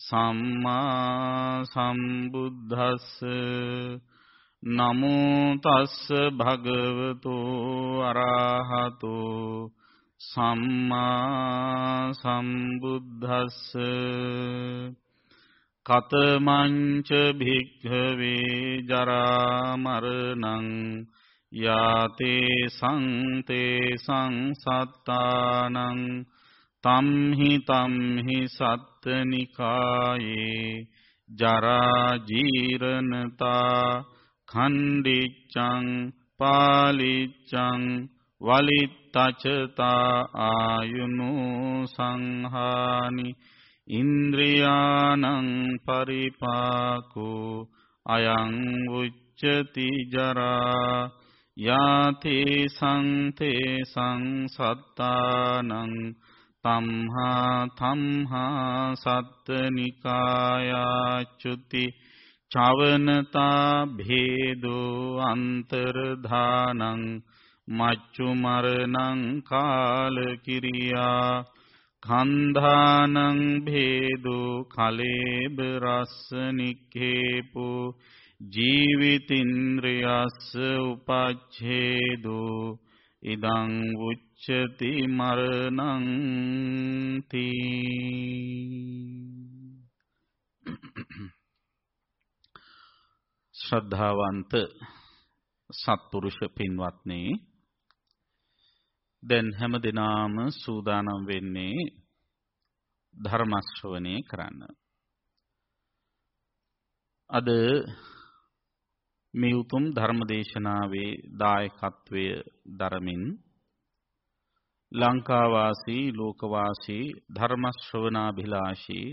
සම්මා සම්බුද්දස්ස නමෝ තස්ස භගවතු අරහතු සම්මා සම්බුද්දස්ස කතමංච භික්ඛවේ ජරා මරණං යාතේ සංතේ සංසත්තානං තම්හි තම්හි සත්තනිකායේ ජරා ජීරණතා ඛණ්ඩිච්ඡං පාලිච්ඡං වලිත්තචතා ආයුනෝ සංහානි ඉන්ද්‍රියානං පරිපාකෝ අයං උච්චති ජරා යාතේ සංතේ සංසත්තානං තම්හා තම්හා සත්තනිකායාචුති චවනතා භේදෝ අන්තරධානං මච්චු මරණං කාලකිරියා කන්ධානං භේදෝ කලේබ රස්ස නික්ඛේපෝ ජීවිතින්ද්‍රයස්ස උපච්ඡේදෝ ඉදං උච්චති මරණං ශ්‍රද්ධාවන්ත සත්පුරුෂ පින්වත්නි දැන් හැම දිනාම සූදානම් වෙන්නේ ධර්ම ශ්‍රවණය කරන්න. අද මේ උතුම් ධර්ම දේශනාවේ දායකත්වය දරමින් ලංකාවාසී ලෝකවාසී ධර්ම ශ්‍රවණාභිලාෂී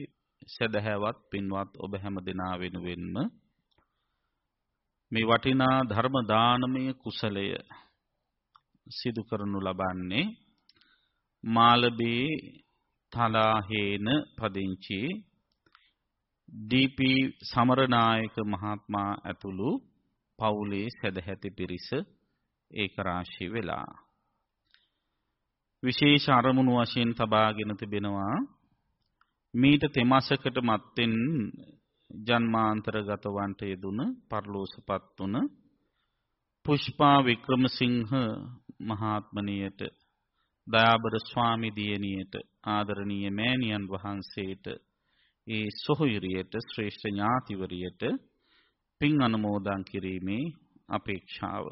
සදහැවත් පින්වත් ඔබ හැම දෙනා වෙනුවෙන්ම මේ වටිනා ධර්ම දානමය කුසලය සිදු කරනු ලබන්නේ මාලබේ තලාහේන පදිංචි ඩීපී සමරනායක මහත්මයා ඇතුළු පවුලේ සැදැහැති පිරිස ඒක රාශී වෙලා විශේෂ අරමුණු වශයෙන් තබාගෙන තිබෙනවා මීට තෙමසකට මත්තෙන් ජන්මාන්තරගත වන්ට යෙදුන පරලෝසපත් වුණ පුෂ්පා වික්‍රමසිංහ මහාත්මනියට දයාබර ස්වාමි දියණියට ආදරණීය මෑණියන් වහන්සේට ඒ සොහොයුරියට ශ්‍රේෂ්ඨ ඥාතිවරියට පින් අනුමෝදන් කිරීමේ අපේක්ෂාව.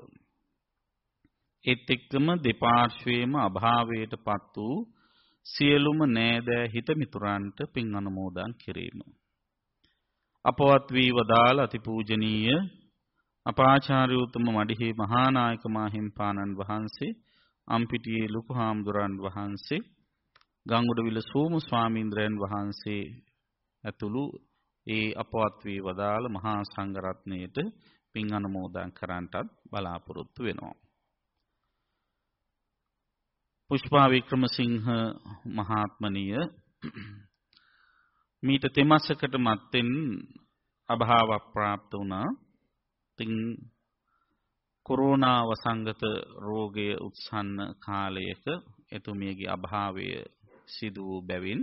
ඒත් එක්කම දෙපාර්ශ්වයේම අභාවයට පත් වූ සියලුම නෑදෑ හිතමිතුරන්ට පින් අනුමෝදන් කිරීම. අපවත් වී වදාළ අතිපූජනීය අපාචාර්ය උතුම මඩිහි මහානායක මාහිම්පාණන් වහන්සේ අම්පිටියේ ලොකු හාමුදුරන් වහන්සේ ගංගොඩවිල සෝම ස්වාමීන්ද්‍රයන් වහන්සේ ඇතුළු ඒ අපවත් වී වදාළ මහා සංඝරත්නයට පින් අනුමෝදන් කරන්නටත් බලාපොරොත්තු වෙනවා. පුෂ්පා වික්‍රමසිංහ මහාත්මනිය මීට තෙමසකට මත්තෙන් අභාව ප්‍රාප්ත වුණා. තින් කොරෝනා වසංගත රෝගය උත්සන්න කාලයක එතුමියගේ අභාවය සිදු වූ බැවින්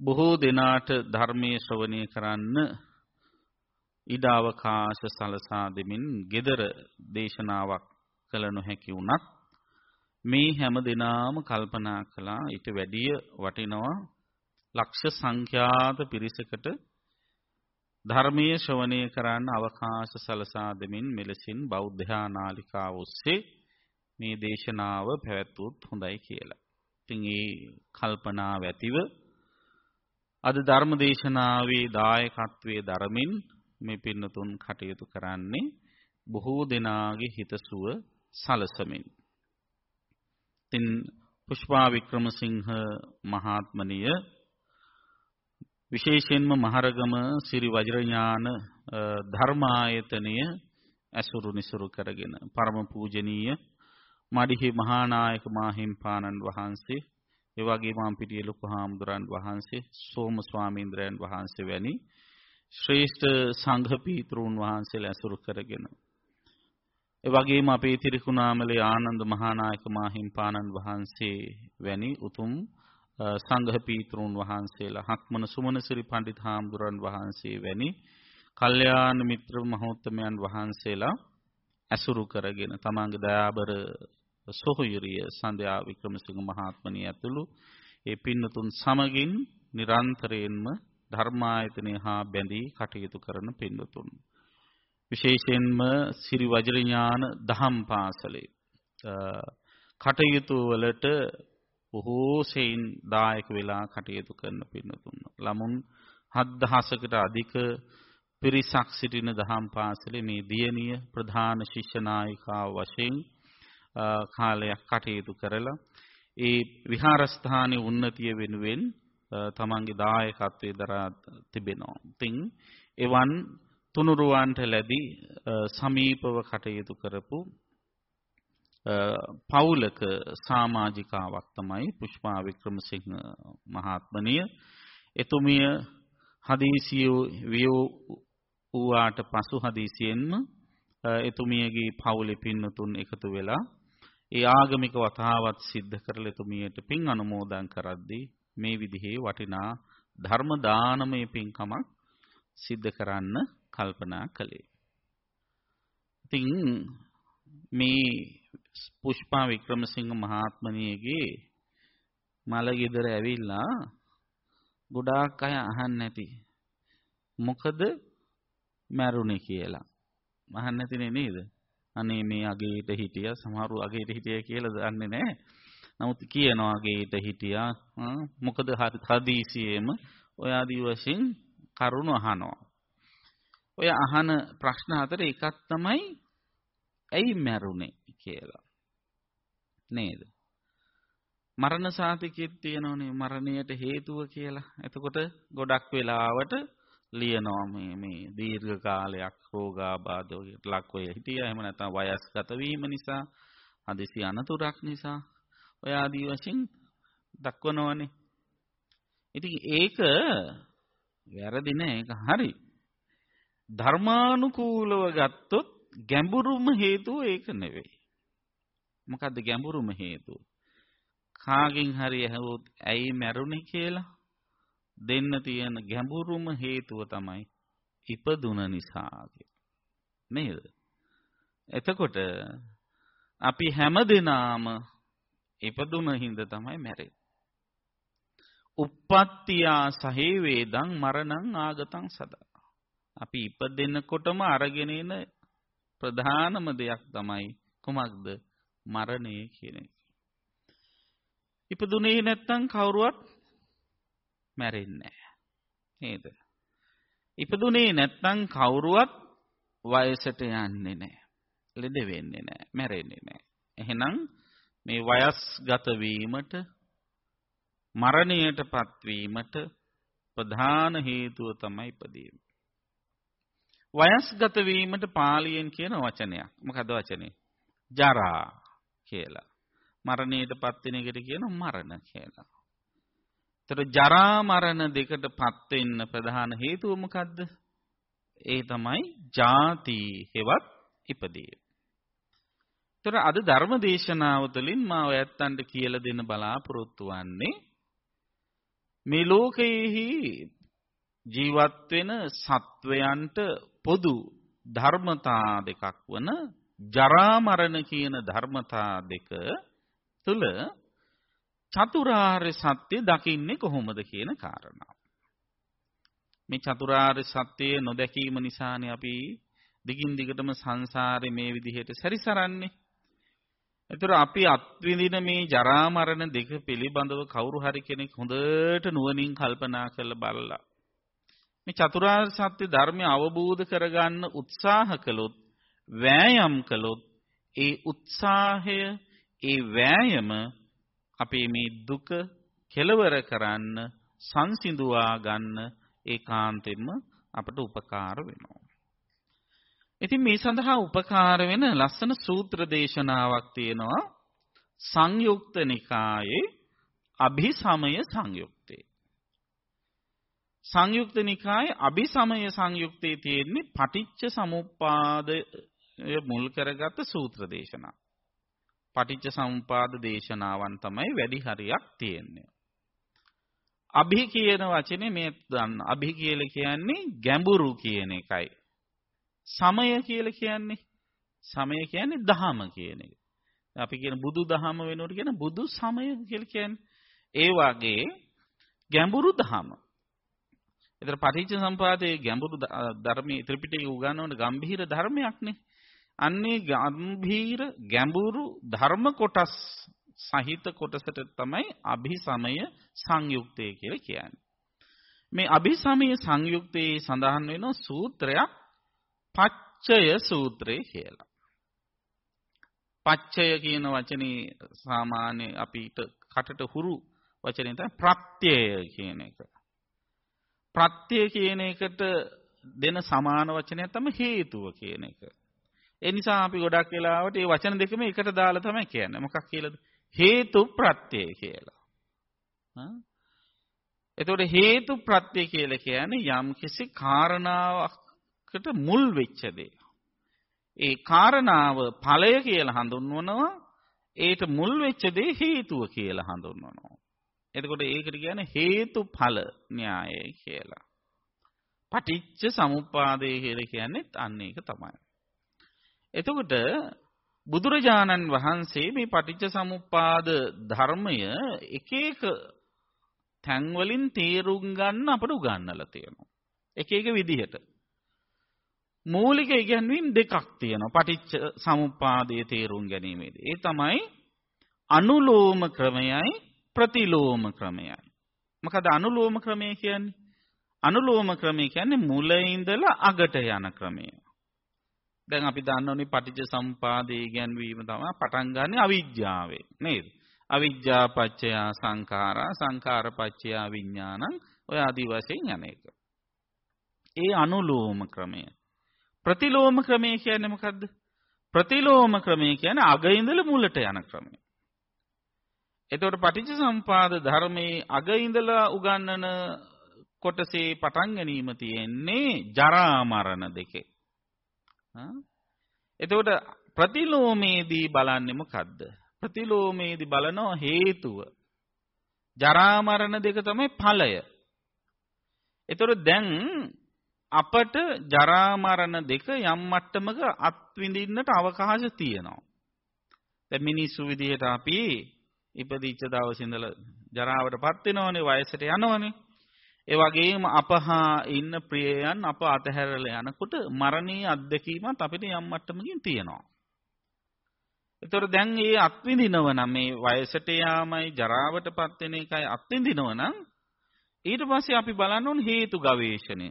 බොහෝ දෙනාට ධර්මයේ ශ්‍රවණය කරන්න ඉඩ අවකාශ සලසා දෙමින් gedara දේශනාවක් කළ නොහැකි වුණත් මේ හැම දිනාම කල්පනා කළා ඊට වැඩිය වටිනවා ලක්ෂ සංඛ්‍යාත පිරිසකට ධර්මයේ ශ්‍රවණය කරන්න අවකාශ සලසා දෙමින් මෙලෙසින් බෞද්ධ නාලිකාව ඔස්සේ මේ දේශනාව පැවැත්වුවොත් හොඳයි කියලා. ඉතින් ඒ කල්පනාව ඇතිව අද ධර්ම දේශනාවේ දායකත්වයේ දරමින් මේ පින්නතුන් කටයුතු කරන්නේ බොහෝ දෙනාගේ හිතසුව සලසමින්. ඉතින් පුෂ්පා වික්‍රමසිංහ මහත්මනිය විශේෂයෙන්ම මහරගම සිරි වජිරඥාන ධර්මායතනය ඇසුරු නිසුරු කරගෙන පරම පූජනීය මඩිහි මහානායක මාහිම්පාණන් වහන්සේ ඒ වගේම අම්පිටිය ලොකු හාමුදුරන් වහන්සේ සෝම ස්වාමීන්ද්‍රයන් වහන්සේ වැනි ශ්‍රේෂ්ඨ සංඝ පීතෘන් වහන්සේලා ඇසුරු කරගෙන ඒ වගේම අපේ තිරිකුණාමලේ ආනන්ද මහානායක මාහිම්පාණන් වහන්සේ වැනි උතුම් සංඝ පීතෘන් වහන්සේලා හක්මන සුමනසිරි පඬිත් හාමුදුරන් වහන්සේ වැනි කල්යාණ මිත්‍ර මහෝත්තමයන් වහන්සේලා ඇසුරු කරගෙන තමන්ගේ දයාබර සොහොයුරිය සන්ධ්‍යා වික්‍රමසිංහ මහත්මණිය ඇතුළු ඒ පින්නතුන් සමගින් නිරන්තරයෙන්ම ධර්මායතනය හා බැඳී කටයුතු කරන පින්නතුන්. විශේෂයෙන්ම සිරි වජිරඥාන දහම් පාසලේ කටයුතු වලට බොහෝ සෙයින් දායක වෙලා කටයුතු කරන පින්නතුන්. ළමුන් 7000කට අධික පිරිසක් සිටින දහම් පාසලේ මේ දියණිය ප්‍රධාන ශිෂ්‍ය නායිකාව වශයෙන් කාලයක් කටයුතු කරලා ඒ විහාරස්ථානයේ උන්නතිය වෙනුවෙන් තමන්ගේ දායකත්වයේ දරා තිබෙනවා. ඉතින් එවන් තුනුරුවන්ට ලැබී සමීපව කටයුතු කරපු පවුලක සමාජිකාවක් තමයි පුෂ්පා වික්‍රමසිංහ මහත්මනිය. එතුමිය හදීසිය වියෝ වූාට පසු හදීසියෙන්ම එතුමියගේ පවුලේ පින්නතුන් එකතු වෙලා ඒ ආගමික වතාවත් සිද්ධ කරලා එතුමියට පින් අනුමෝදන් කරද්දී මේ විදිහේ වටිනා ධර්ම දානමය පින්කමක් සිද්ධ කරන්න කල්පනා කළේ. ඉතින් මේ පුෂ්පා වික්‍රමසිංහ මහත්මනියගේ මල ගෙදර ඇවිල්ලා ගොඩාක් අය අහන්න නැති මොකද මැරුණේ කියලා. අහන්න නැතිනේ නේද? අනේ මේ අගේට හිටියා සමහරු අගේට හිටියා කියලා දන්නේ නැහැ. නමුත් කියනවා අගේට හිටියා මොකද හදිසියෙම ඔය ආදි වශයෙන් කරුණ අහනවා. ඔය අහන ප්‍රශ්න අතර එකක් තමයි ඇයි මැරුණේ කියලා. නේද? මරණ සාතිකෙත් තියෙනවනේ මරණයට හේතුව කියලා. එතකොට ගොඩක් වෙලාවට ලියනවා මේ මේ දීර්ඝ කාලයක් රෝගාබාධවලට ලක් වෙ හිටියා. එහෙම නැත්නම් වයස්ගත වීම නිසා, හදිසි අනතුරක් නිසා ඔය ආදී වශයෙන් දක්වනවනේ. ඉතින් ඒක වැරදි නෑ ඒක හරි. ධර්මානුකූලව ගත්තොත් ගැඹුරුම හේතුව ඒක නෙවෙයි. මොකද්ද ගැඹුරුම හේතුව? කාගෙන් හරි ඇහුවොත් ඇයි මැරුණේ කියලා දෙන්න තියෙන ගැඹුරුම හේතුව තමයි ඉපදුන නිසා නේද? එතකොට අපි හැමදෙනාම ඉපදුන හින්ද තමයි මැරෙන්නේ. uppattiya sahe vedang maranang ආගතං සදා. අපි ඉපදෙනකොටම අරගෙන එන ප්‍රධානම දෙයක් තමයි කුමක්ද? මරණය කියන එක. ඉපදුනේ නැත්තම් කවුරුවත් මැරෙන්නේ නැහැ. නේද? ඉපදුනේ නැත්තම් කවුරුවත් වයසට යන්නේ නැහැ. ලෙඩ වෙන්නේ නැහැ. මැරෙන්නේ නැහැ. එහෙනම් මේ වයස්ගත වීමට මරණයටපත් වීමට ප්‍රධාන හේතුව තමයි ඉපදීම. වයස්ගත වීමට පාලියෙන් කියන වචනයක්. මොකද වචනේ? ජරා කියලා. මරණයටපත් වෙන එකට කියන මරණ කියලා. ඒතර ජරා මරණ දෙකටපත් වෙන්න ප්‍රධාන හේතුව මොකද්ද? ඒ තමයි ජාති හෙවත් ඉපදීම. ඒතර අද ධර්ම දේශනාව තුළින් මා ඔයත්තන්ට කියලා දෙන්න බලාපොරොත්තු වෙන්නේ මේ ලෝකයේහි ජීවත් වෙන සත්වයන්ට පොදු ධර්මතා දෙකක් වන ජරා මරණ කියන ධර්මතා දෙක තුල චතුරාර්ය සත්‍ය දකින්නේ කොහොමද කියන කාරණාව. මේ චතුරාර්ය සත්‍යය නොදැකීම නිසානේ අපි දිගින් දිගටම සංසාරේ මේ විදිහට සැරිසරන්නේ. ඒතර අපි අත්විඳින මේ ජරා මරණ දෙක පිළිබඳව කවුරු හරි කෙනෙක් හොඳට නුවණින් කල්පනා කරලා බලලා මේ චතුරාර්ය සත්‍ය ධර්මය අවබෝධ කරගන්න උත්සාහ කළොත් වෑයම් කළොත් ඒ උත්සාහය ඒ වෑයම අපේ මේ දුක කෙලවර කරන්න සංසිඳුවා ගන්න ඒකාන්තයෙන්ම අපට උපකාර වෙනවා. ඉතින් මේ සඳහා උපකාර වෙන ලස්සන සූත්‍ර දේශනාවක් තියෙනවා සංයුක්ත නිකායේ අභිසමය සංයුක්තේ. සංයුක්ත නිකායේ අභිසමය සංයුක්තේ තියෙන්නේ පටිච්ච සමුප්පාදය මුල් කරගත් සූත්‍ර දේශනා. පටිච්ච සමුපාද දේශනාවන් තමයි වැඩි හරියක් තියෙන්නේ. අභි කියන වචනේ මේ දන්න. අභි කියලා කියන්නේ ගැඹුරු කියන එකයි. සමය කියලා කියන්නේ සමය කියන්නේ දහම කියන එක. අපි කියන බුදු දහම වෙනකොට කියන බුදු සමය කියලා කියන්නේ ඒ වගේ ගැඹුරු දහම. ඒතර පටිච්ච සම්පදායේ ගැඹුරු ධර්මයේ ත්‍රිපිටකය උගන්වන ගම්භීර ධර්මයක්නේ. අන්නේ ගම්භීර ගැඹුරු ධර්ම කොටස් සහිත කොටසට තමයි අභිසමය සංයුක්තය කියලා කියන්නේ. මේ අභිසමය සංයුක්තයේ සඳහන් වෙන සූත්‍රයක් පච්චය සූත්‍රය කියලා. පච්චය කියන වචනේ සාමාන්‍ය අපිට කටට හුරු වචනේ තමයි ප්‍රත්‍යය කියන එක. ප්‍රත්‍ය කියන එකට දෙන සමාන වචනයක් තමයි හේතුව කියන එක. ඒ නිසා අපි ගොඩක් වෙලාවට මේ වචන දෙකම එකට දාලා තමයි කියන්නේ. මොකක් කියලාද? හේතු ප්‍රත්‍යය කියලා. එතකොට හේතු ප්‍රත්‍ය කියලා කියන්නේ යම්කිසි කාරණාවකට මුල් වෙච්ච දේ. ඒ කාරණාව ඵලය කියලා හඳුන්වනවා. ඒට මුල් වෙච්ච දේ හේතුව කියලා හඳුන්වනවා. එතකොට ඒකට කියන්නේ හේතුඵල න්‍යායයි කියලා. පටිච්ච සමුප්පාදය කියලා කියන්නේ අන්න ඒක තමයි. එතකොට බුදුරජාණන් වහන්සේ මේ පටිච්ච සමුප්පාද ධර්මය එක එක තැන්වලින් තේරුම් ගන්න අපට උගන්වලා තියෙනවා. එක එක විදිහට. මූලික ඉගැන්වීම් දෙකක් තියෙනවා පටිච්ච සමුප්පාදයේ තේරුම් ගැනීමේදී. ඒ තමයි අනුලෝම ක්‍රමයයි ප්‍රතිලෝම ක්‍රමයයි. මොකද අනුලෝම ක්‍රමය කියන්නේ? අනුලෝම ක්‍රමය කියන්නේ මුල ඉඳලා අගට යන ක්‍රමය. දැන් අපි දන්නෝනේ පටිච්ච සම්පාදේ ගැන්වීම තමයි පටන් ගන්න අවිජ්ජාවේ නේද? අවිජ්ජා පත්‍ය සංඛාරා සංඛාර පත්‍ය විඥානං ඔය ආදි වශයෙන් යන එක. ඒ අනුලෝම ක්‍රමය. ප්‍රතිලෝම ක්‍රමය කියන්නේ මොකද්ද? ප්‍රතිලෝම ක්‍රමය කියන්නේ අග ඉඳලා මුලට යන ක්‍රමය. එතකොට පටිච්ච සම්පාද ධර්මයේ අග ඉඳලා උගන්වන කොටසේ පටන් ගැනීම තියෙන්නේ ජරා මරණ දෙකේ. එතකොට ප්‍රතිලෝමේදී බලන්නේ මොකද්ද? ප්‍රතිලෝමේදී බලනවා හේතුව. ජරා මරණ දෙක තමයි ඵලය. එතකොට දැන් අපට ජරා මරණ දෙක යම් මට්ටමක අත්විඳින්නට අවකාශ තියෙනවා. දැන් මිනිස්සු විදිහට අපි ඉපදිච්ච දවසේ ඉඳලා ජරාවටපත් වෙනවනේ වයසට යනවනේ. ඒ වගේම අපහා ඉන්න ප්‍රියයන් අප අතහැරලා යනකොට මරණීය අත්දැකීමත් අපිට යම් මට්ටමකින් තියෙනවා. ඒතර දැන් මේ අත්විඳිනව නම් මේ වයසට යාමයි ජරාවටපත් වෙන එකයි අත්විඳිනව නම් ඊට පස්සේ අපි බලන්න ඕන හේතු ගවේෂණය.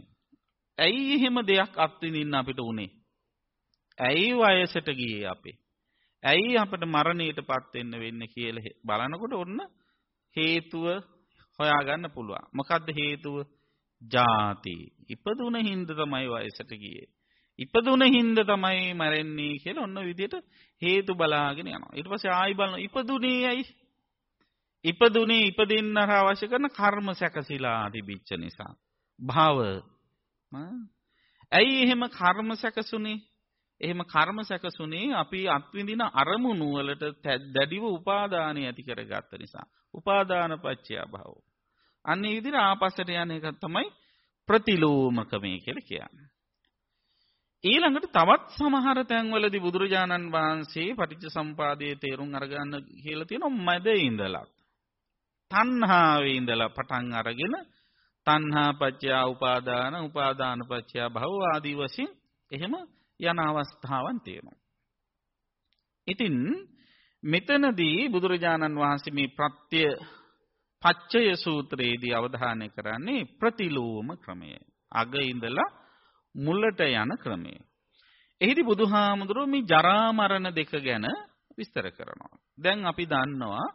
ඇයි එහෙම දෙයක් අත්විඳින්න අපිට උනේ? ඇයි වයසට ගියේ අපි? ඇයි අපිට මරණයටපත් වෙන්න වෙන්නේ කියලා බලනකොට ඔන්න හේතුව හොයාගන්න පුළුවන්. මොකද්ද හේතුව? ජාති. ඉපදුන හින්ද තමයි වයසට ගියේ. ඉපදුන හින්ද තමයි මැරෙන්නේ කියලා ඔන්න විදිහට හේතු බලාගෙන යනවා. ඊට පස්සේ ආයි බලනවා ඉපදුනේ ඇයි? ඉපදුනේ ඉපදින්න අවශ්‍ය කරන කර්ම සැකසීලා තිබිච්ච නිසා. භව. ඇයි එහෙම කර්ම සැකසුනේ? එහෙම කර්ම සැකසුනේ අපි අත්විඳින අරමුණු වලට දැඩිව උපාදානය ඇති කරගත්ත නිසා. උපාදාන පත්‍ය භව. අන්න ඒ විදිහට ආපස්සට යන එක තමයි ප්‍රතිලෝමකමය කියලා කියන්නේ. ඊළඟට තවත් සමහර තැන්වලදී බුදුරජාණන් වහන්සේ පටිච්ච සම්පාදයේ තේරුම් අරගන්න කියලා තියෙනවා මැද ඉඳලා. තණ්හාවේ ඉඳලා පටන් අරගෙන තණ්හා පත්‍ය උපාදාන උපාදාන පත්‍ය භව ආදී වශයෙන් එහෙම යන අවස්ථාවන් තියෙනවා. ඉතින් මෙතනදී බුදුරජාණන් වහන්සේ මේ ප්‍රත්‍ය පච්චය සූත්‍රයේදී අවධානය කරන්නේ ප්‍රතිලෝම ක්‍රමය. අග ඉඳලා මුලට යන ක්‍රමය. එහිදී බුදුහාමුදුරුවෝ මේ ජරා මරණ දෙක ගැන විස්තර කරනවා. දැන් අපි දන්නවා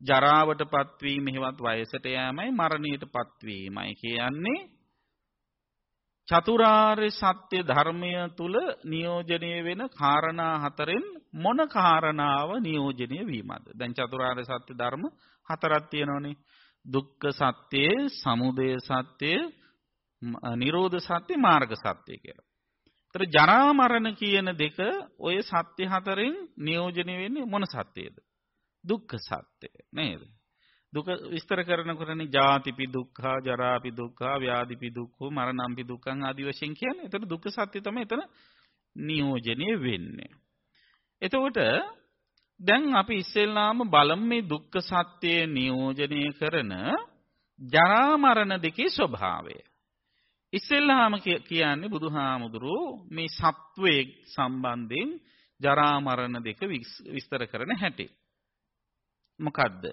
ජරාවටපත් වීම හේවත් වයසට යෑමයි මරණයටපත් වීමයි කියන්නේ චතුරාර්ය සත්‍ය ධර්මය තුල නියෝජනය වෙන කාරණා හතරෙන් මොන කාරණාව නියෝජනය වීමද? දැන් චතුරාර්ය සත්‍ය ධර්ම හතරක් තියෙනවනේ. දුක්ඛ සත්‍යය, සමුදය සත්‍යය, නිරෝධ සත්‍ය, මාර්ග සත්‍ය කියලා. ඒතර ජරා මරණ කියන දෙක ඔය සත්‍ය හතරෙන් නියෝජනය වෙන්නේ මොන සත්‍යයද? දුක්ඛ සත්‍ය නේද? දුක විස්තර කරනකොටනේ ජාතිපි දුක්ඛා ජරාපි දුක්ඛා ව්‍යාධිපි දුක්ඛෝ මරණම්පි දුක්ඛං ආදි වශයෙන් කියන්නේ. එතන දුක්ඛ සත්‍ය තමයි එතන නියෝජනය වෙන්නේ. එතකොට දැන් අපි ඉස්සෙල්ලාම බලමු මේ දුක්ඛ සත්‍ය නියෝජනය කරන ජරා මරණ දෙකේ ස්වභාවය. ඉස්සෙල්ලාම කියන්නේ බුදුහාමුදුරුවෝ මේ සත්වයේ සම්බන්ධයෙන් ජරා මරණ දෙක විස්තර කරන හැටි. මොකද්ද?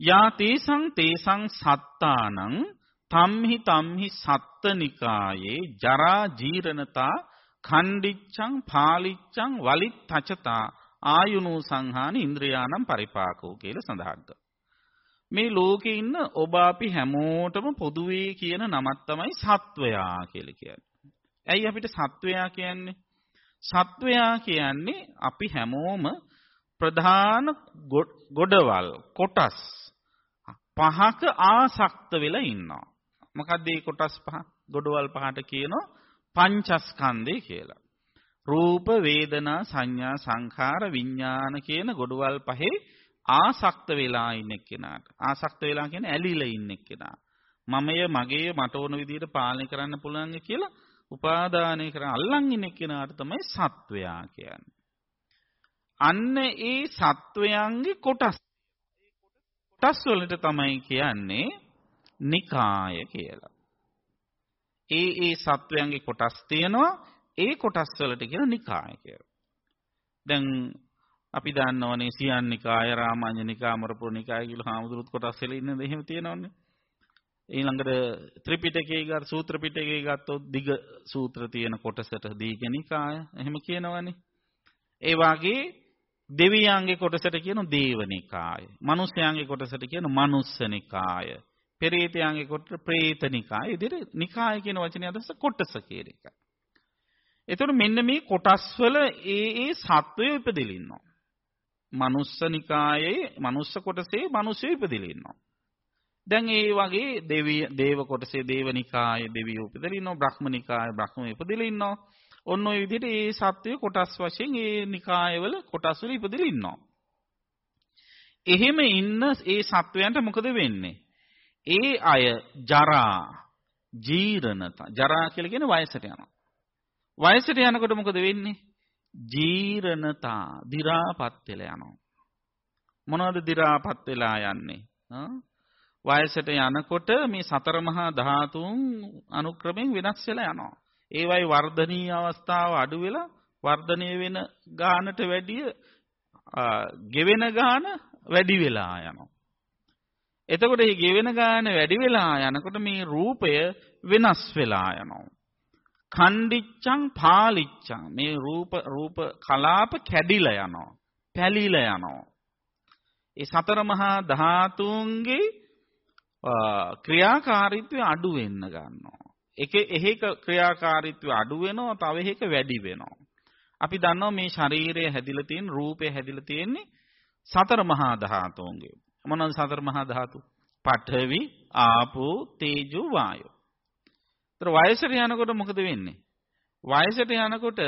යා තේසං තේසං සත්තානං තම්හි තම්හි සත්තනිකායේ ජරා ජීරණතා ඛණ්ඩිච්ඡං පාලිච්ඡං වලිත්තචතා ආයුනෝ සංහාන ඉන්ද්‍රයානම් පරිපාකෝ කියලා සඳහන් මේ ලෝකේ ඉන්න ඔබ අපි හැමෝටම පොදුවේ කියන නමක් තමයි සත්වයා කියලා කියන්නේ. ඇයි අපිට සත්වයා කියන්නේ? සත්වයා කියන්නේ අපි හැමෝම ප්‍රධාන ගොඩවල් කොටස් පහක ආසක්ත වෙලා ඉන්නවා. මොකක්ද මේ කොටස් පහ? ගොඩවල් පහට කියනවා පංචස්කන්ධය කියලා. රූප වේදනා සංඥා සංඛාර විඥාන කියන ගොඩවල් පහේ ආසක්ත වෙලා ඉන්න කෙනාට ආසක්ත වෙලා කියන්නේ ඇලිලා ඉන්න කෙනා මමය මගේ මට ඕන විදිහට පාලනය කරන්න පුළුවන් කියලා උපාදානය කරන් අල්ලන් ඉන්න කෙනාට තමයි සත්වයා කියන්නේ අන්න ඒ සත්වයන්ගේ කොටස් කොටස් වලට තමයි කියන්නේ නිකාය කියලා. ඒ ඒ සත්වයන්ගේ කොටස් තියෙනවා ඒ කොටස් වලට කියන නිකාය කියලා. දැන් අපි දන්නවනේ සියන්නිකාය රාමඤ්ඤනිකා අමරපුරනිකාය කියලා හාමුදුරුවෝ කොටස් වල ඉන්නේ එහෙම තියෙනවනේ. ඊළඟට ත්‍රිපිටකයේ ගත් සූත්‍ර පිටකයේ ගත්තොත් දිග සූත්‍ර තියෙන කොටසට දීඝනිකාය එහෙම කියනවනේ. ඒ වාගේ දෙවියන්ගේ කොටසට කියන දේවනිකාය. මනුස්සයන්ගේ කොටසට කියන මනුස්සනිකාය. පෙරේතයන්ගේ කොට ප්‍රේතනිකාය. ඉදිරිය නිකාය කියන වචනේ අදහස කොටස කියන එක. එතකොට මෙන්න මේ කොටස්වල ඒ ඒ සත්වය ඉපදෙලා ඉන්නවා. මනුස්සනිකායේ මනුස්ස කොටසේ මිනිස්සු ඉපදෙලා ඉන්නවා. දැන් ඒ වගේ දෙවිය දේව කොටසේ දේවනිකායේ දෙවියෝ ඉපදෙලා ඉන්නවා. බ්‍රහ්මනිකායේ බ්‍රහ්මෝ ඉපදෙලා ඉන්නවා. ඔන්න ඔය විදිහට ඒ සත්වය කොටස් වශයෙන් ඒ නිකායවල කොටස් වල ඉපදෙලා ඉන්නවා. එහෙම ඉන්න ඒ සත්වයන්ට මොකද වෙන්නේ? ඒ අය ජරා, ජීරණතා. ජරා කියලා කියන්නේ වයසට යනවා. වයසට යනකොට මොකද වෙන්නේ? ජීරණතා, දි รา පත් වෙලා යනවා. මොනවද දි รา පත් වෙලා යන්නේ? වයසට යනකොට මේ සතර මහා ධාතුන් අනුක්‍රමයෙන් වෙනස් වෙලා යනවා. ඒවයි වර්ධනීය අවස්ථාව අඩු වෙලා වර්ධනය වෙන ගානට වැඩිය ගෙවෙන ගාන වැඩි වෙලා යනවා. එතකොට මේ ගෙවෙන ගාන වැඩි වෙලා යනකොට මේ රූපය වෙනස් වෙලා යනවා. ඛණ්ඩිච්ඡං පාලිච්ඡං මේ රූප රූප කලාප කැඩිලා යනවා. පැලිලා යනවා. ඒ සතර මහා ධාතුන්ගේ ක්‍රියාකාරීත්වය අඩු වෙන්න ගන්නවා. එක එහෙක ක්‍රියාකාරීත්වය අඩු වෙනවා තව එහෙක වැඩි වෙනවා. අපි දන්නවා මේ ශරීරය හැදිලා තියෙන රූපය හැදිලා තියෙන්නේ සතර මහා ධාතුන්ගේ. මොනවාද සතර මහා ධාතු? පඨවි, ආපෝ, තේජෝ, වායෝ. ඒතර වයසට යනකොට මොකද වෙන්නේ? වයසට යනකොට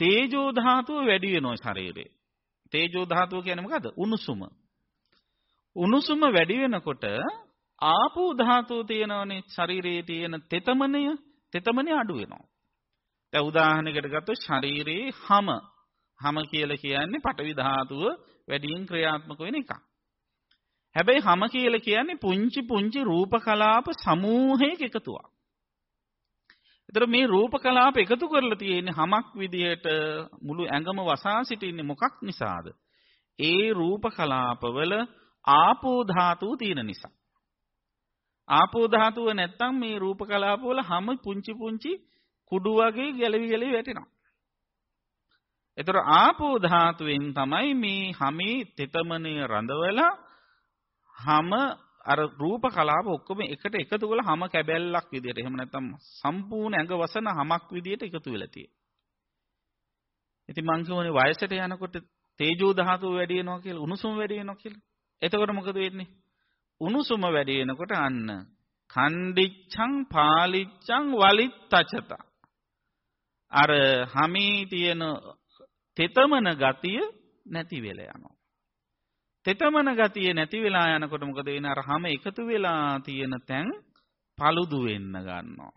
තේජෝ ධාතුව වැඩි වෙනවා ශරීරේ. තේජෝ ධාතුව කියන්නේ මොකද්ද? උණුසුම. උණුසුම වැඩි වෙනකොට ආපෝ ධාතුව තියෙනවනේ ශරීරයේ තියෙන තෙතමනය තෙතමනය අඩු වෙනවා. දැන් උදාහරණයකට ගත්තොත් ශරීරයේ හැම හැම කියලා කියන්නේ පටවි ධාතුව වැඩියෙන් ක්‍රියාත්මක වෙන එකක්. හැබැයි හැම කියලා කියන්නේ පුංචි පුංචි රූප කලාප සමූහයක එකතුවක්. ඒතර මේ රූප කලාප එකතු කරලා තියෙන්නේ හැමක් විදියට මුළු ඇඟම වසා සිටින්නේ මොකක් නිසාද? ඒ රූප කලාපවල ආපෝ ධාතුව තියෙන නිසා. ආපෝ ධාතුව නැත්තම් මේ රූප කලාපවල හැම පුංචි පුංචි කුඩු වගේ ගැලවි ගැලවි වැටෙනවා. ඒතර ආපෝ ධාතුවෙන් තමයි මේ හැමේ තෙතමනේ රඳවලා හැම අර රූප කලාප ඔක්කොම එකට එකතු කරලා හැම කැබැල්ලක් විදියට එහෙම නැත්නම් සම්පූර්ණ ඇඟ වසන හැමක් විදියට එකතු වෙලා තියෙනවා. ඉතින් මං කියවනේ වයසට යනකොට තේජෝ ධාතුව වැඩි වෙනවා කියලා උණුසුම වැඩි වෙනවා කියලා. එතකොට මොකද වෙන්නේ? උණුසුම වැඩි වෙනකොට අන්න කණ්ඩිච්ඡං පාලිච්ඡං වලිත්තචත. අර හැමී තියෙන තෙතමන ගතිය නැති වෙලා යනවා. තෙතමන ගතිය නැති වෙලා යනකොට මොකද වෙන්නේ? අර හැම එකතු වෙලා තියෙන තැන් paludu වෙන්න ගන්නවා.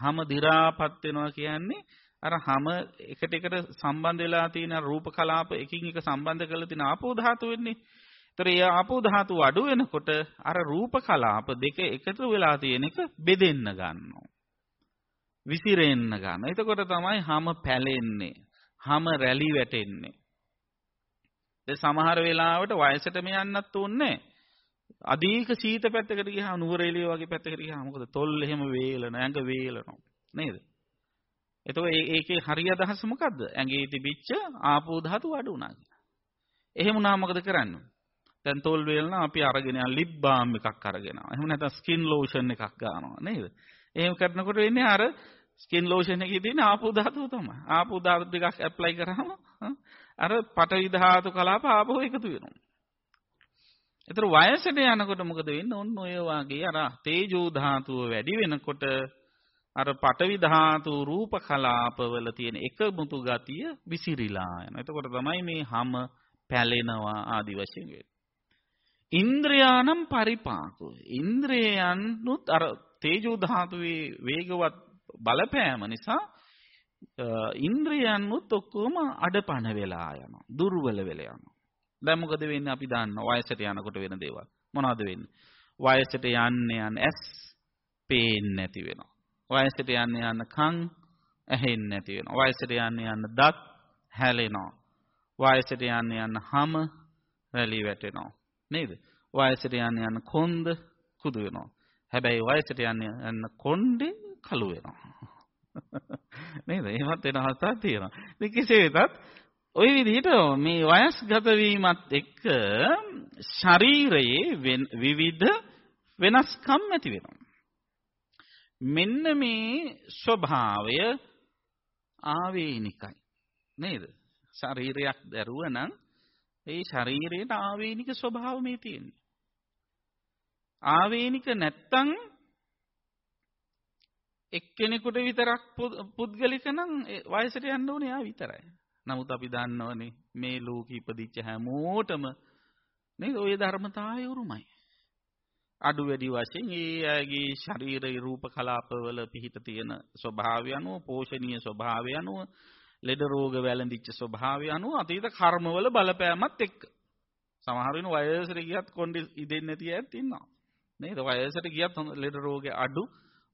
හැම දි รา පත් වෙනවා කියන්නේ අර හැම එකට එකට සම්බන්ධ වෙලා තියෙන රූප කලාප එකින් එක සම්බන්ධ කරලා තියෙන ආපෝ ධාතු වෙන්නේ. ඒතර ඒ ආපෝ ධාතු අඩු වෙනකොට අර රූප කලාප දෙක එකතු වෙලා තියෙන එක බෙදෙන්න ගන්නවා. විසිරෙන්න ගන්නවා. එතකොට තමයි හැම පැලෙන්නේ. හැම රැලි වැටෙන්නේ. ඒ සමහර වෙලාවට වයසටම යන්නත් ඕනේ අධික සීත පැත්තකට ගියාම නුවරඑළිය වගේ පැත්තකට ගියාම මොකද තොල් එහෙම වේලන ඇඟ වේලනවා නේද? එතකොට ඒකේ හරිය අදහස මොකද්ද? ඇඟේ තිබිච්ච ආපෝ ධාතු අඩු වුණා කියලා. එහෙම වුණාම මොකද කරන්නේ? දැන් තොල් වේලන අපි අරගෙන යන ලිප් බාම් එකක් අරගෙන. එහෙම නැත්නම් ස්කින් ලෝෂන් එකක් ගන්නවා නේද? එහෙම කරනකොට වෙන්නේ අර ස්කින් ලෝෂන් එකේ තියෙන ආපෝ ධාතුව තමයි. ආපෝ ධාතු ටිකක් ඇප්ලයි කරාම අර පටවි ධාතු කලාප ආපහු එකතු වෙනවා. ඒතර වයසට යනකොට මොකද වෙන්නේ? ඔන්න ඔය වාගේ අර තේජෝ ධාතුව වැඩි වෙනකොට අර පටවි ධාතු රූප කලාපවල තියෙන එකමුතු ගතිය විසිරිලා යනවා. එතකොට තමයි මේ හැම පැලෙනවා ආදි වශයෙන් වෙන්නේ. ඉන්ද්‍රයානම් පරිපාකෝ. ඉන්ද්‍රයන්නුත් අර තේජෝ ධාතුවේ වේගවත් බලපෑම නිසා ඉන්ද්‍රියන්නුත් ඔක්කොම අඩපණ වෙලා යනවා. දුර්වල වෙලා යනවා. දැන් මොකද වෙන්නේ අපි දන්නවා වයසට යනකොට වෙන දේවල්. මොනවද වෙන්නේ? වයසට යන්න යන ඇස් පේන්නේ නැති වෙනවා. වයසට යන්න යන කන් ඇහෙන්නේ නැති වෙනවා. වයසට යන්න යන දත් හැලෙනවා. වයසට යන්න යන හම රැලි වැටෙනවා. නේද? වයසට යන්න යන කොන්ද කුදු වෙනවා. හැබැයි වයසට යන්න යන කොණ්ඩේ කළු වෙනවා. නේද? එහෙමත් වෙන අවස්ථා තියෙනවා. ඉතින් කෙසේ වෙතත් ওই විදිහට මේ වයස්ගත වීමත් එක්ක ශරීරයේ විවිධ වෙනස්කම් ඇති වෙනවා. මෙන්න මේ ස්වභාවය ආවේනිකයි. නේද? ශරීරයක් දරුව නම් ඒ ශරීරයට ආවේනික ස්වභාව මේ තියෙන්නේ. ආවේනික නැත්තම් එක්කෙනෙකුට විතරක් පුද්ගලික නම් වයසට යන්න ඕනේ යා විතරයි. නමුත් අපි දන්නවනේ මේ ලෝකෙ ඉපදිච්ච හැමෝටම නේද ওই ධර්මතාවය උරුමයි. අඩු වැඩි වශයෙන් ඒ අයගේ ශරීරයේ රූප කලාපවල පිහිට තියෙන ස්වභාවය අනුව පෝෂණීය ස්වභාවය අනුව ලෙඩ රෝග වැළඳිච්ච ස්වභාවය අනුව අතීත කර්මවල බලපෑමත් එක්ක සමහර වෙන වයසට ගියත් කොණ්ඩේ ඉදෙන්නේ නැති අයත් ඉන්නවා නේද වයසට ගියත් ලෙඩ රෝග අඩු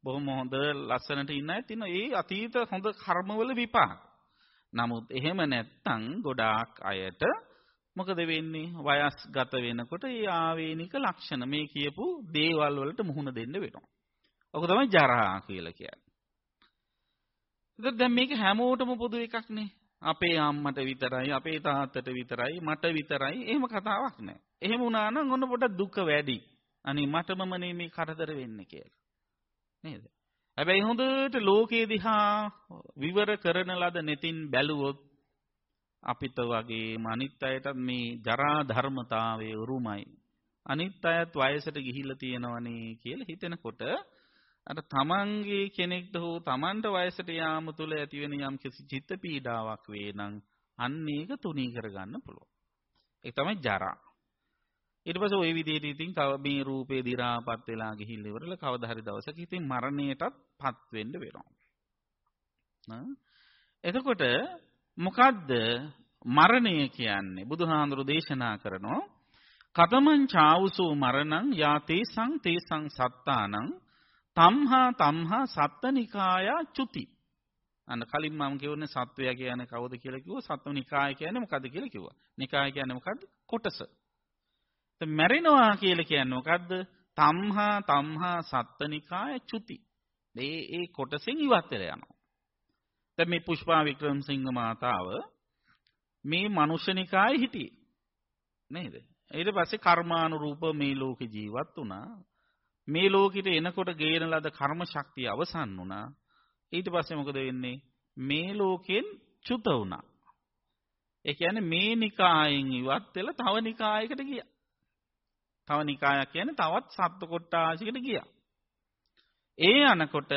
බොහොම හොඳ ලස්සනට ඉන්න අයත් ඉන්නවා. ඒ අතීත හොඳ කර්මවල විපාක. නමුත් එහෙම නැත්තම් ගොඩාක් අයට මොකද වෙන්නේ? වයස්ගත වෙනකොට ඒ ආවේනික ලක්ෂණ මේ කියපු දේවල් වලට මුහුණ දෙන්න වෙනවා. ඔක තමයි ජරා කියලා කියන්නේ. ඉතින් දැන් මේක හැමෝටම පොදු එකක් නේ. අපේ අම්මට විතරයි, අපේ තාත්තට විතරයි, මට විතරයි. එහෙම කතාවක් නෑ. එහෙම වුණා නම් ඔන්න පොඩක් දුක වැඩි. අනේ මටමම මේ කරදර වෙන්නේ කියලා. නේද? හැබැයි හොඳට ලෝකයේ දිහා විවර කරන ලද netin බැලුවොත් අපිට වගේ අනිත් අයටත් මේ ජරා ධර්මතාවයේ උරුමයි. අනිත් අයත් වයසට ගිහිල්ලා තියෙනවනේ කියලා හිතෙනකොට අර තමන්ගේ කෙනෙක්ට හෝ තමන්ට වයසට යාම තුළ ඇති වෙන යම් කිසි චිත්ත පීඩාවක් වේ නම් අන්න ඒක තුනී කරගන්න පුළුවන්. ඒක තමයි ජරා. ඊට පස්සේ ওই විදිහට ඉතින් මේ රූපේ දි รา පත් වෙලා ගිහිල්ලා ඉවරලා කවදා හරි දවසක ඉතින් මරණයටත් පත් වෙන්න වෙනවා. එතකොට මොකද්ද මරණය කියන්නේ? බුදුහාඳුරු දේශනා කරනවා කතමං චාවුසෝ මරණං යා තේසං තේසං සත්තානං තම්හා තම්හා සත්තනිකායා චුති. අන්න කලින් මම කියවනේ සත්වයා කියන්නේ කවුද කියලා කිව්වා සත්ව නිකාය කියන්නේ මොකද්ද කියලා කිව්වා. නිකාය කියන්නේ මොකද්ද? කොටස. දැන් මැරෙනවා කියලා කියන්නේ මොකද්ද? තම්හා තම්හා සත්තනිකාය චුති. මේ ඒ කොටසෙන් ඉවත් වෙලා යනවා. දැන් මේ පුෂ්පා වික්‍රමසිංහ මාතාව මේ මනුෂ්‍යනිකායේ හිටියේ. නේද? ඊට පස්සේ කර්මානුරූප මේ ලෝකේ ජීවත් වුණා. මේ ලෝකෙට එනකොට ගේන ලද කර්ම ශක්තිය අවසන් වුණා. ඊට පස්සේ මොකද වෙන්නේ? මේ ලෝකෙන් චුත වුණා. ඒ කියන්නේ මේ නිකායෙන් ඉවත් වෙලා තව නිකායකට ගියා. තව නිකායක් කියන්නේ තවත් සත්ත්ව කොට්ටාශයකට ගියා. ඒ යනකොට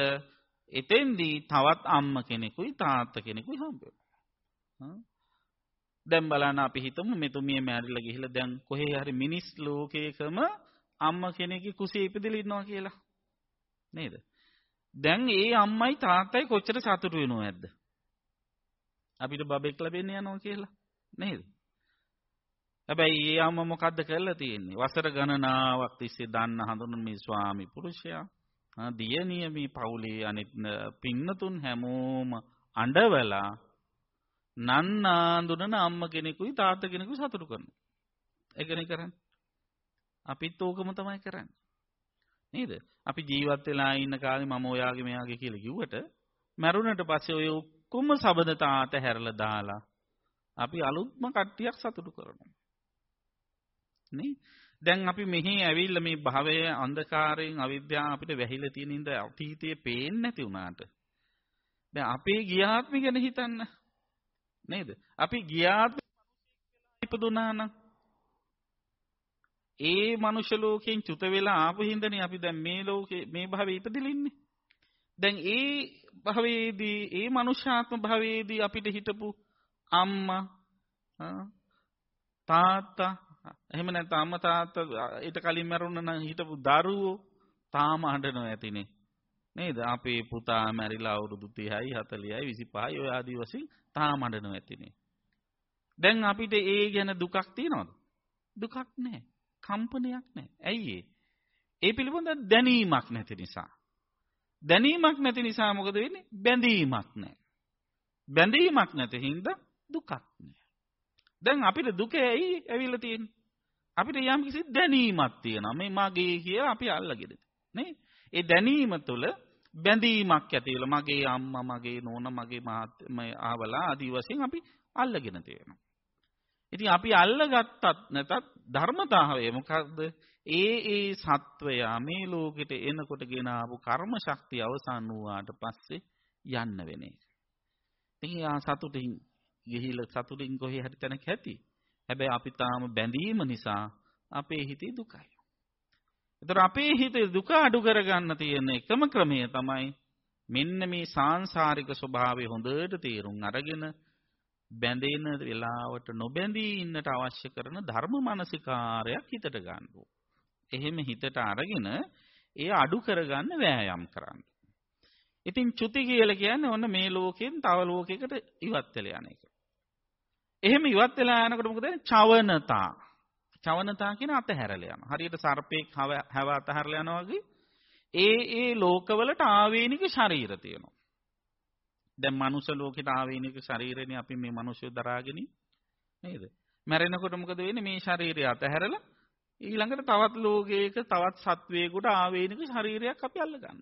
එතෙන්දී තවත් අම්ම කෙනෙකුයි තාත්තා කෙනෙකුයි හම්බ වෙනවා. දැන් බලන්න අපි හිතමු මෙතුමිය මැරිලා ගිහිල්ලා දැන් කොහේ හරි මිනිස් ලෝකයකම අම්ම කෙනෙක්ගේ කුසේ ඉපදෙලා ඉන්නවා කියලා. නේද? දැන් ඒ අම්මයි තාත්තයි කොච්චර සතුටු වෙනවද නැද්ද? අපිට බබෙක් ලැබෙන්න යනවා කියලා. නේද? හැබැයි ඒ අම්ම මොකද්ද කරලා තියෙන්නේ? වසර ගණනාවක් තිස්සේ දන්න හඳුනන මේ ස්වාමි පුරුෂයා දියණිය මේ පවුලේ අනිත් පින්නතුන් හැමෝම අඬවලා නන්නාඳුනන අම්ම කෙනෙකුයි තාත්තා කෙනෙකුයි සතුටු කරනවා. ඒකනේ කරන්නේ. අපිත් ඕකම තමයි කරන්නේ. නේද? අපි ජීවත් වෙලා ඉන්න කාලේ මම ඔයාගේ මෙයාගේ කියලා කිව්වට මැරුණට පස්සේ ඔය ඔක්කොම සබඳතාට හැරලා දාලා අපි අලුත්ම කට්ටියක් සතුටු කරනවා. නේ? දැන් අපි මෙහි ඇවිල්ලා මේ භවයේ අන්ධකාරයෙන් අවිද්‍යාව අපිට වැහිලා තියෙන ඉඳ අතීතයේ පේන්නේ නැති වුණාට දැන් අපේ ගියාත්මි ගැන හිතන්න නේද? අපි ගියාත්මි ඉපදුනා නම් ඒ මනුෂ්‍ය ලෝකයෙන් චුත වෙලා ආපු හින්දානේ අපි දැන් මේ ලෝකේ මේ භවයේ ඉපදිලින්නේ. දැන් ඒ භවයේදී ඒ මනුෂ්‍යාත්ම භවයේදී අපිට හිටපු අම්මා තාත්තා එහෙම නැත්නම් අම්මා තාත්තා ඊට කලින් මැරුණා නම් හිටපු දරුවෝ තාම අඬනවා ඇතිනේ. නේද? අපේ පුතා මැරිලා අවුරුදු 30යි 40යි 25යි ඔය ආදි වශයෙන් තාම අඬනවා ඇතිනේ. දැන් අපිට ඒ ගැන දුකක් තියනවද? දුකක් නැහැ. කම්පනයක් නැහැ. ඇයි ඒ පිළිබඳ දැනීමක් නැති නිසා. දැනීමක් නැති නිසා මොකද වෙන්නේ? බැඳීමක් නැහැ. බැඳීමක් නැති හින්දා දුකක් නැහැ. දැන් අපිට දුක ඇයි ඇවිල්ලා තියෙන්නේ? අපිට යම් කිසි දැනීමක් තියෙනවා. මේ මගේ කියලා අපි අල්ලගෙන. නේ? ඒ දැනීම තුළ බැඳීමක් ඇති වෙලා මගේ අම්මා මගේ නෝනා මගේ මහත්මයා ආවලා ආදි වශයෙන් අපි අල්ලගෙන තියෙනවා. ඉතින් අපි අල්ලගත්තත් නැතත් ධර්මතාවය මොකක්ද? ඒ ඒ සත්වයා මේ ලෝකෙට එනකොට ගෙන ආපු කර්ම ශක්තිය අවසන් වුණාට පස්සේ යන්න වෙන එක. ඉතින් යා සතුටින් ගිහිල්ලා සතුටින් කොහේ හරි තැනක ඇති. හැබැයි අපි තාම බැඳීම නිසා අපේ හිතේ දුකයි. ඒතර අපේ හිතේ දුක අඩු කරගන්න තියෙන එකම ක්‍රමය තමයි මෙන්න මේ සාංශාරික ස්වභාවය හොඳට තේරුම් අරගෙන බැඳෙන වෙලාවට නොබැඳී ඉන්නට අවශ්‍ය කරන ධර්ම මානසිකාරයක් හිතට ගන්න එහෙම හිතට අරගෙන ඒ අඩු කරගන්න වෑයම් කරන්න. ඉතින් චුති කියලා කියන්නේ ඔන්න මේ ලෝකෙන් තව ලෝකයකට ඉවත් වෙලා යන එක. එහෙම ඉවත් වෙලා යනකොට මොකද චවනතා. චවනතා කියන අතහැරලා යනවා. හරියට සර්පෙක් හැව අතහැරලා යනවා වගේ ඒ ඒ ලෝකවලට ආවේනික ශරීර තියෙනවා. දැන් මනුෂ්‍ය ලෝකෙට ආවේනික ශරීරෙනේ අපි මේ මිනිස්සු දරාගෙන නේද? මැරෙනකොට මොකද වෙන්නේ? මේ ශරීරය අතහැරලා ඊළඟට තවත් ලෝකයක තවත් සත්වයකට ආවේනික ශරීරයක් අපි අල්ලගන්න.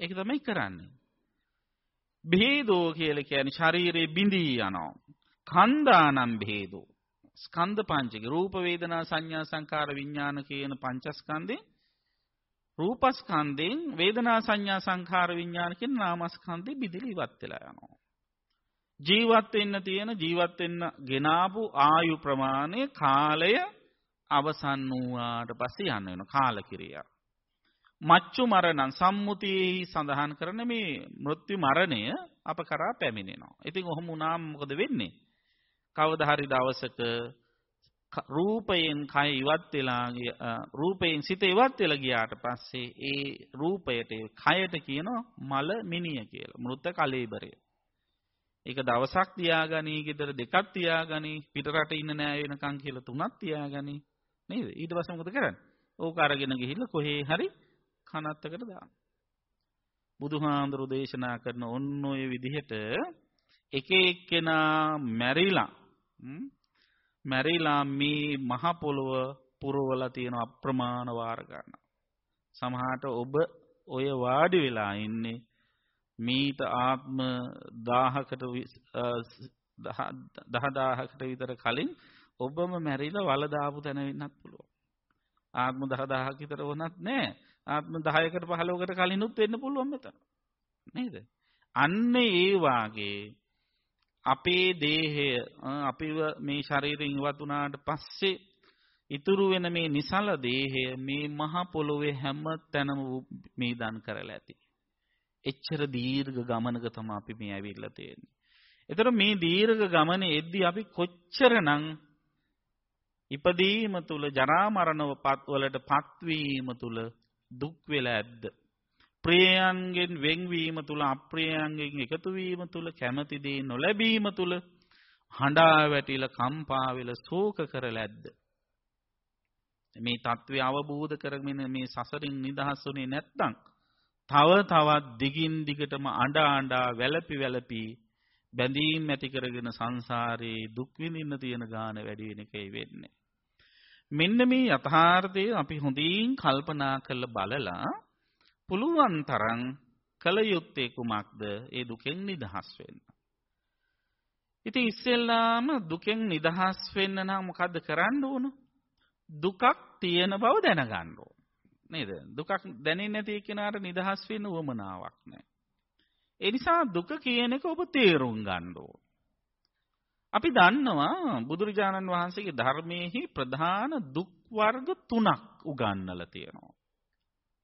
ඒක තමයි කරන්නේ. භේදෝ කියලා කියන්නේ ශරීරේ බිඳී යනවා. කන්දානම් භේදෝ. ස්කන්ධ පංචක රූප වේදනා සංඥා සංකාර විඥාන කියන පංචස්කන්ධේ රූපස්කන්ධයෙන් වේදනා සංඥා සංඛාර විඥාන කියන නාමස්කන්ධෙ බිඳිලි ඉවත් වෙලා යනවා. ජීවත් වෙන්න තියෙන ජීවත් වෙන්න ගෙනාවු ආයු ප්‍රමාණය කාලය අවසන් වූාට පස්සේ යන්න වෙන කාලකිරියා. මච්චු මරණං සම්මුතියෙහි සඳහන් කරන මේ මෘත්‍යු මරණය අප කරා පැමිණෙනවා. ඉතින් ඔහොම වුණාම මොකද වෙන්නේ? කවදා හරි දවසක රූපයෙන් කය ඉවත් වෙලා රූපයෙන් සිත ඉවත් වෙලා ගියාට පස්සේ ඒ රූපයට කයට කියනවා මල මිනිය කියලා. මෘත කලීබරය. ඒක දවසක් තියාගනි, ගෙදර දෙකක් තියාගනි, පිටරට ඉන්න නෑ වෙනකන් කියලා තුනක් තියාගනි. නේද? ඊට පස්සේ මොකද කරන්නේ? ඕක අරගෙන ගිහිල්ලා කොහේ හරි කනත්තකට දාන්න. බුදුහාඳුරු දේශනා කරන ඔන්න ඔය විදිහට එක එක්කෙනා මැරිලා මැරිලා මේ මහ පොළොව පුරවලා තියෙන අප්‍රමාණ වාර ගන්න. සමහරට ඔබ ඔය වාඩි වෙලා ඉන්නේ මීට ආත්ම 1000කට 10000කට විතර කලින් ඔබම මැරිලා වල දාපු තැන වෙන්නත් පුළුවන්. ආත්ම 10000ක් විතර වුණත් නෑ. ආත්ම 10කට 15කට කලිනුත් වෙන්න පුළුවන් මෙතන. නේද? අන්න ඒ වාගේ අපේ දේහය අපිව මේ ශරීරයෙන් ඉවත් වුණාට පස්සේ ඉතුරු වෙන මේ නිසල දේහය මේ මහ පොළොවේ හැම තැනම මේදන් කරලා ඇති. එච්චර දීර්ඝ ගමනක තමයි අපි මේ ඇවිල්ලා තියෙන්නේ. ඒතර මේ දීර්ඝ ගමනේ එද්දි අපි කොච්චරනම් ඉපදීම තුල ජරා මරණ වලට පත්වීම තුල දුක් වෙලා ඇද්ද? ප්‍රියයන්ගෙන් වෙන්වීම තුල අප්‍රියයන්ගෙන් එකතු වීම තුල කැමැති දේ නොලැබීම තුල හඬා වැටිලා කම්පා වෙලා ශෝක කරලා ඇද්ද? මේ தત્ත්වය අවබෝධ කරගෙන මේ සසරින් නිදහස් වුණේ නැත්නම් තව තවත් දිගින් දිගටම අඬ අඬා වැළපි වැළපි බැඳීම් ඇති කරගෙන සංසාරේ දුක් විඳින්න තියෙන ගාන වැඩි වෙන එකයි වෙන්නේ. මෙන්න මේ යථාර්ථය අපි හොඳින් කල්පනා කරලා බලලා පුළුවන් තරම් කල යුත්තේ කුමක්ද? ඒ දුකෙන් නිදහස් වෙන්න. ඉතින් ඉස්සෙල්ලාම දුකෙන් නිදහස් වෙන්න නම් මොකද්ද කරන්න ඕන? දුකක් තියෙන බව දැනගන්න ඕන. නේද? දුකක් දැනෙන්නේ නැති කෙනාට නිදහස් වෙන්න උවමනාවක් නැහැ. ඒ නිසා දුක කියන එක ඔබ තේරුම් ගන්න ඕන. අපි දන්නවා බුදුරජාණන් වහන්සේගේ ධර්මයේහි ප්‍රධාන දුක් වර්ග තුනක් උගන්වලා තියෙනවා.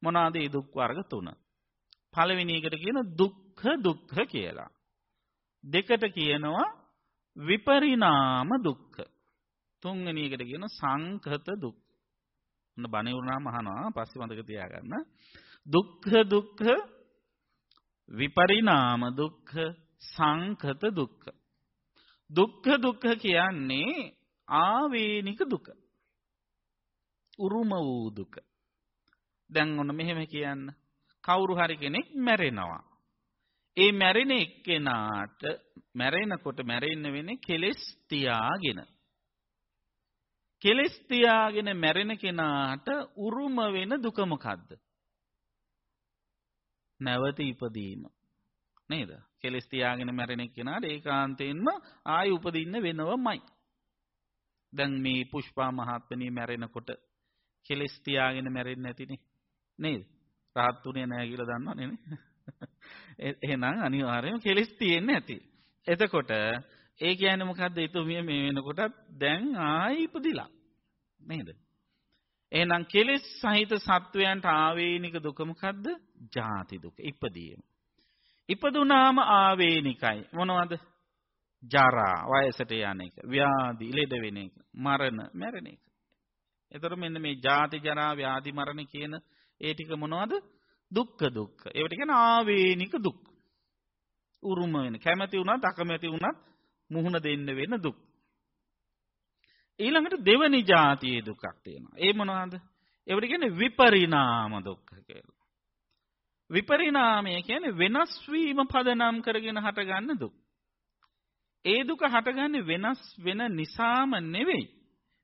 මොනවාද මේ දුක් වර්ග තුන? පළවෙනි එකට කියන දුක්ඛ දුක්ඛ කියලා. දෙකට කියනවා විපරිණාම දුක්ඛ. තුන්වෙනි එකට කියන සංඛත දුක්. ඔන්න බණ වුණාම අහනවා පස්සේ මතක තියාගන්න. දුක්ඛ දුක්ඛ විපරිණාම දුක්ඛ සංඛත දුක්ඛ. දුක්ඛ දුක්ඛ කියන්නේ ආවේනික දුක. උරුම වූ දුක. දැන් ඔන්න මෙහෙම කියන්න. කවුරු හරි කෙනෙක් මැරෙනවා. ඒ මැරෙන එක්කෙනාට මැරෙනකොට මැරෙන්න වෙන්නේ කෙලෙස් තියාගෙන. කෙලෙස් තියාගෙන මැරෙන කෙනාට උරුම වෙන දුක මොකද්ද? නැවත ඉපදීම. නේද? කෙලෙස් තියාගෙන මැරෙන කෙනාට ඒකාන්තයෙන්ම ආයි උපදින්න වෙනවමයි. දැන් මේ පුෂ්පා මහත්මනී මැරෙනකොට කෙලෙස් තියාගෙන මැරෙන්නේ නැතිනේ. නේද? රහත් උනේ නැහැ කියලා දන්නවනේ නේ. එහෙනම් අනිවාර්යයෙන්ම කෙලෙස් තියෙන්නේ නැති. එතකොට ඒ කියන්නේ මොකද්ද? ඊතුමිය මේ වෙනකොටත් දැන් ආයි ඉපදිලා. නේද? එහෙනම් කෙලෙස් සහිත සත්වයන්ට ආවේනික දුක මොකද්ද? ජාති දුක. ඉපදීම. ඉපදුනාම ආවේනිකයි. මොනවද? ජරා, වයසට යන එක, ව්‍යාධි, ලෙඩ වෙන එක, මරණ, මැරෙන එක. එතකොට මෙන්න මේ ජාති ජරා ව්‍යාධි මරණ කියන ඒ ටික මොනවද? දුක්ඛ දුක්ඛ. ඒවට කියන ආවේනික දුක්. උරුම වෙන. කැමැති වුණත් අකමැති වුණත් මුහුණ දෙන්න වෙන දුක්. ඊළඟට දෙවනි જાතියේ දුකක් තියෙනවා. ඒ මොනවද? ඒවට කියන්නේ විපරිණාම දුක්ඛ කියලා. විපරිණාමය කියන්නේ වෙනස් වීම පදනම් කරගෙන හටගන්න දුක්. ඒ දුක හටගන්නේ වෙනස් වෙන නිසාම නෙවෙයි.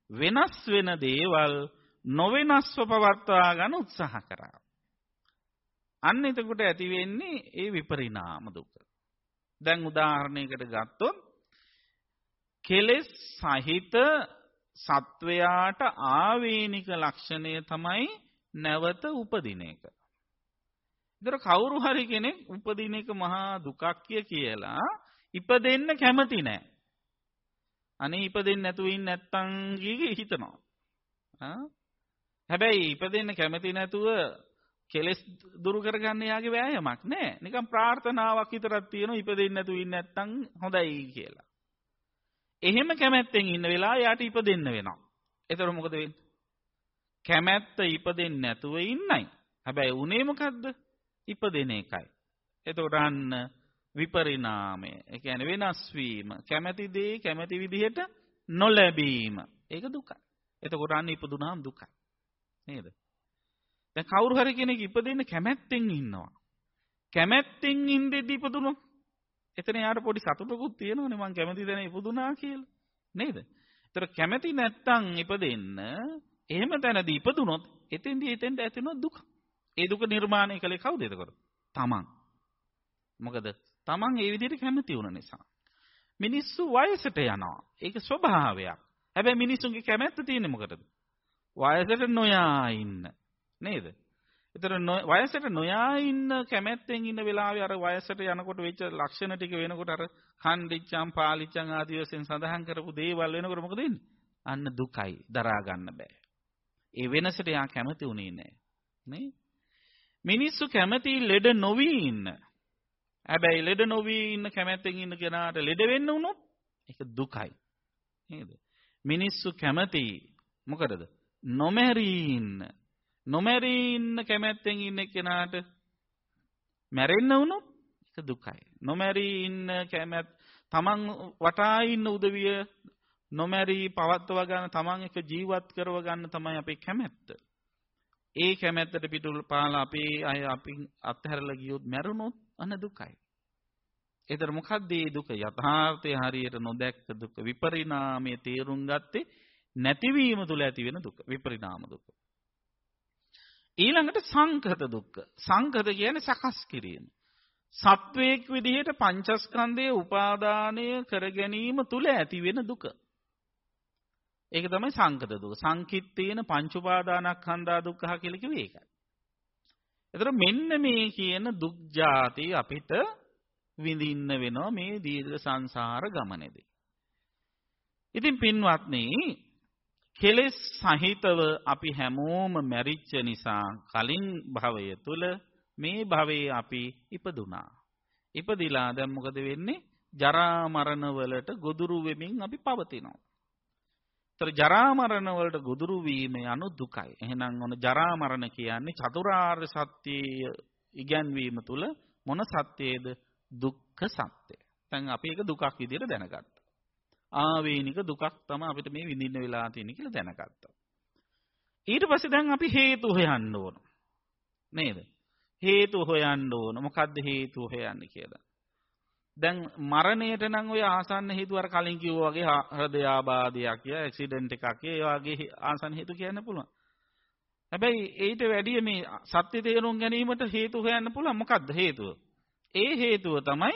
වෙනස් වෙන දේවල් නොවෙනස්ව පවත්වා ගන්න උත්සාහ කරා. අන්න එතකොට ඇති වෙන්නේ ඒ විපරිණාම දුක. දැන් උදාහරණයකට ගත්තොත් කෙලෙස් සහිත සත්වයාට ආවේනික ලක්ෂණය තමයි නැවත උපදින එක. ඒතර කවුරු හරි කෙනෙක් උපදින එක මහා දුකක් කියලා ඉපදෙන්න කැමති නැහැ. අනේ ඉපදෙන්නේ නැතුව ඉන්න නැත්තම් හිතනවා. හැබැයි ඉපදෙන්න කැමති නැතුව කෙලස් දුරු කරගන්න යාගේ වෑයමක් නෑ. නිකන් ප්‍රාර්ථනාවක් විතරක් තියෙනවා ඉපදෙන්න නැතුව ඉන්න නැත්තම් හොඳයි කියලා. එහෙම කැමැත්තෙන් ඉන්න වෙලාව යාට ඉපදෙන්න වෙනවා. ඒතර මොකද වෙන්නේ? කැමැත්ත ඉපදෙන්නේ නැතුව ඉන්නයි. හැබැයි උනේ මොකද්ද? ඉපදෙන එකයි. එතකොට අන්න විපරිණාමය. ඒ කියන්නේ වෙනස් වීම. කැමැති දේ කැමැති විදිහට නොලැබීම. ඒක දුකයි. එතකොට අන්න ඉපදුනාම දුකයි. නේද? දැන් කවුරු හරි කෙනෙක් ඉපදෙන්න කැමැත්තෙන් ඉන්නවා. කැමැත්තෙන් ඉඳෙද්දි ඉපදුනොත් එතන යාට පොඩි සතුටකුත් තියෙනවනේ මං කැමති දැන ඉපදුනා කියලා. නේද? ඒතර කැමැති නැත්තම් ඉපදෙන්න එහෙම තැනදී ඉපදුනොත් එතෙන්දී එතෙන්ට ඇතිවෙන දුක. ඒ දුක නිර්මාණය කළේ කවුද එතකොට? තමන්. මොකද තමන් ඒ විදිහට කැමති වුණ නිසා. මිනිස්සු වයසට යනවා. ඒක ස්වභාවයක්. හැබැයි මිනිස්සුන්ගේ කැමැත්ත තියෙන්නේ මොකටද? වයසට නොයා ඉන්න. නේද? ඒතර වයසට නොයා ඉන්න කැමැත්තෙන් ඉන්න වෙලාවේ අර වයසට යනකොට වෙච්ච ලක්ෂණ ටික වෙනකොට අර කණ්ඩිච්චම් පාලිච්චම් ආදී වශයෙන් සඳහන් කරපු දේවල් වෙනකොට මොකද වෙන්නේ? අන්න දුකයි දරා ගන්න බෑ. ඒ වෙනසට යා කැමති උනේ නෑ. නේ? මිනිස්සු කැමති ලෙඩ නොවි ඉන්න. හැබැයි ලෙඩ නොවි ඉන්න කැමැත්තෙන් ඉන්න කෙනාට ලෙඩ වෙන්න වුණොත් ඒක දුකයි. නේද? මිනිස්සු කැමති මොකටද? නොමැරී ඉන්න. නොමැරී ඉන්න කැමැත්තෙන් ඉන්න කෙනාට මැරෙන්න වුණොත් ඒක දුකයි. නොමැරී ඉන්න කැමැත් තමන් වටා ඉන්න උදවිය නොමැරී පවත්ව ගන්න තමන් එක ජීවත් කරව ගන්න තමයි අපේ කැමැත්ත. ඒ කැමැත්තට පිටුල් පාලා අපේ අය අපි අත්හැරලා ගියොත් මැරුණොත් අන දුකයි. ඒතර මොකක්ද මේ දුක? යථාර්ථය හරියට නොදැක්ක දුක. විපරිණාමයේ තේරුම් ගත්තේ නැතිවීම තුල ඇති වෙන දුක. විපරිණාම දුක. ඊළඟට සංකත දුක්ඛ. සංකත කියන්නේ සකස් කිරීම. සත්වයක් විදිහට පංචස්කන්ධයේ උපාදානය කර ගැනීම තුල ඇති වෙන දුක. ඒක තමයි සංකත දුක. සංකිට්ඨේන පංච උපාදානස්කන්ධා දුක්ඛ කියලා කිව්වේ ඒකයි. එතකොට මෙන්න මේ කියන දුක් ಜಾති අපිට විඳින්න වෙනවා මේ දීර්ඝ සංසාර ගමනේදී. ඉතින් පින්වත්නි කෙලෙස් සහිතව අපි හැමෝම මැරිච්ච නිසා කලින් භවය තුල මේ භවයේ අපි ඉපදුනා. ඉපදිලා දැන් මොකද වෙන්නේ? ජරා මරණ වලට ගොදුරු වෙමින් අපි පවතිනවා. ඒතර ජරා මරණ වලට ගොදුරු වීම යනු දුකයි. එහෙනම් ඔන ජරා මරණ කියන්නේ චතුරාර්ය සත්‍යය ඉගැන්වීම තුල මොන සත්‍යයේද? දුක්ඛ සත්‍යය. දැන් අපි ඒක දුකක් විදිහට දැනගත්තා. ආවේනික දුකක් තමයි අපිට මේ විඳින්න වෙලා තියෙන්නේ කියලා දැනගත්තා. ඊට පස්සේ දැන් අපි හේතු හොයන්න ඕන. නේද? හේතු හොයන්න ඕන. මොකද්ද හේතු හොයන්නේ කියලා. දැන් මරණයට නම් ඔය ආසන්න හේතු අර කලින් කිව්වා වගේ හෘදයාබාධයක් ය ඇක්සිඩන්ට් එකක් ඒ වගේ ආසන්න හේතු කියන්න පුළුවන්. හැබැයි ඊට වැඩිය මේ සත්‍ය තේරුම් ගැනීමට හේතු හොයන්න පුළුවන් මොකද්ද හේතුව? ඒ හේතුව තමයි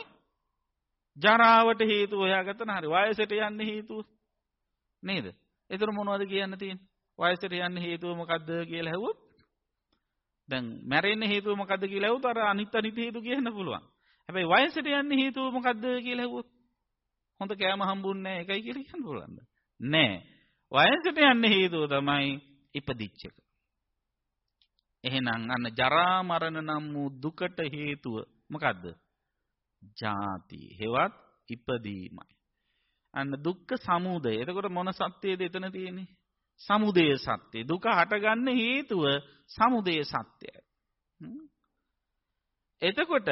ජරාවට හේතුව හොයාගත්තන හරි වයසට යන්න හේතුව නේද? ඒතර මොනවද කියන්න තියෙන්නේ? වයසට යන්න හේතුව මොකද්ද කියලා ඇහුවොත් දැන් මැරෙන්න හේතුව මොකද්ද කියලා ඇහුවොත් අර අනිත් අනිත් හේතු කියන්න පුළුවන්. හැබැයි වයසට යන්න හේතුව මොකද්ද කියලා ඇහුවොත් හොඳ කෑම හම්බුන්නේ නැහැ ඒකයි කියලා කියන්න පුළුවන්ද? නෑ. වයසට යන්න හේතුව තමයි ඉපදිච්ච එක. එහෙනම් අන්න ජරා මරණ නම් වූ දුකට හේතුව මොකද්ද? ජාති. හෙවත් ඉපදීමයි. අන්න දුක්ඛ සමුදය. එතකොට මොන සත්‍යයේද එතන තියෙන්නේ? සමුදය සත්‍ය. දුක හටගන්න හේතුව සමුදය සත්‍යයි. එතකොට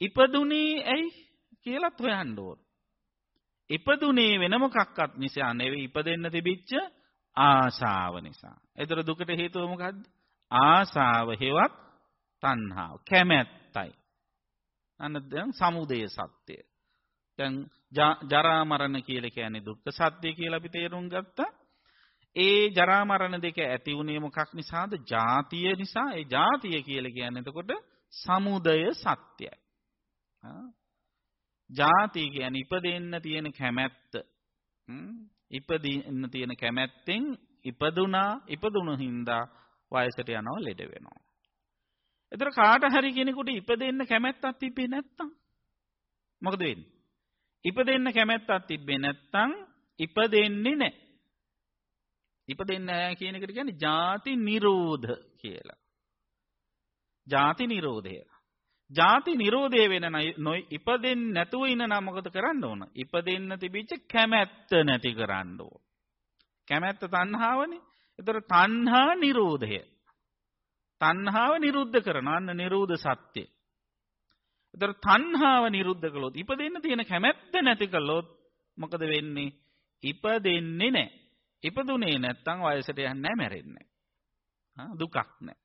ඉපදුනේ ඇයි කියලාත් හොයන්න ඕන. ඉපදුනේ වෙන මොකක්වත් නිසා නෙවෙයි ඉපදෙන්න තිබිච්ච ආශාව නිසා. ඒතර දුකට හේතුව මොකද්ද? ආශාව හේවත් තණ්හාව කැමැත්තයි. අන්න දැන් සමුදය සත්‍යය. දැන් ජරා මරණ කියලා කියන්නේ දුක්ඛ සත්‍ය කියලා අපි තේරුම් ගත්තා. ඒ ජරා මරණ දෙක ඇති වුණේ මොකක් නිසාද? ජාතිය නිසා. ඒ ජාතිය කියලා කියන්නේ එතකොට සමුදය සත්‍යයි. ජාති කියන්නේ ඉපදෙන්න තියෙන කැමැත්ත. ඉපදින්න තියෙන කැමැත්තෙන් ඉපදුනා ඉපදුණු හින්දා වයසට යනවා ලෙඩ වෙනවා. එතර කාට හරි කෙනෙකුට ඉපදෙන්න කැමැත්තක් තිබ්බේ නැත්තම් මොකද වෙන්නේ? ඉපදෙන්න කැමැත්තක් තිබ්බේ නැත්තම් ඉපදෙන්නේ නැහැ. ඉපදෙන්නේ නැහැ කියන එකට කියන්නේ ಜಾති නිරෝධ කියලා. ಜಾති නිරෝධය. ಜಾති නිරෝධය වෙන නොයි ඉපදෙන්නේ නැතුව ඉන්න නම් මොකද කරන්න ඕන? ඉපදෙන්න තිබිච්ච කැමැත්ත නැති කරන්න ඕන. කැමැත්ත තණ්හාවනේ. ඒතර තණ්හා නිරෝධය. තණ්හාව නිරුද්ධ කරනවා. අන්න නිරෝධ සත්‍ය. ඒතර තණ්හාව නිරුද්ධ කළොත් ඉපදෙන්න තියෙන කැමැත්ත නැති කළොත් මොකද වෙන්නේ? ඉපදෙන්නේ නැහැ. ඉපදුනේ නැත්තම් වයසට යන්නේ නැහැ මැරෙන්නේ නැහැ. දුකක් නැහැ.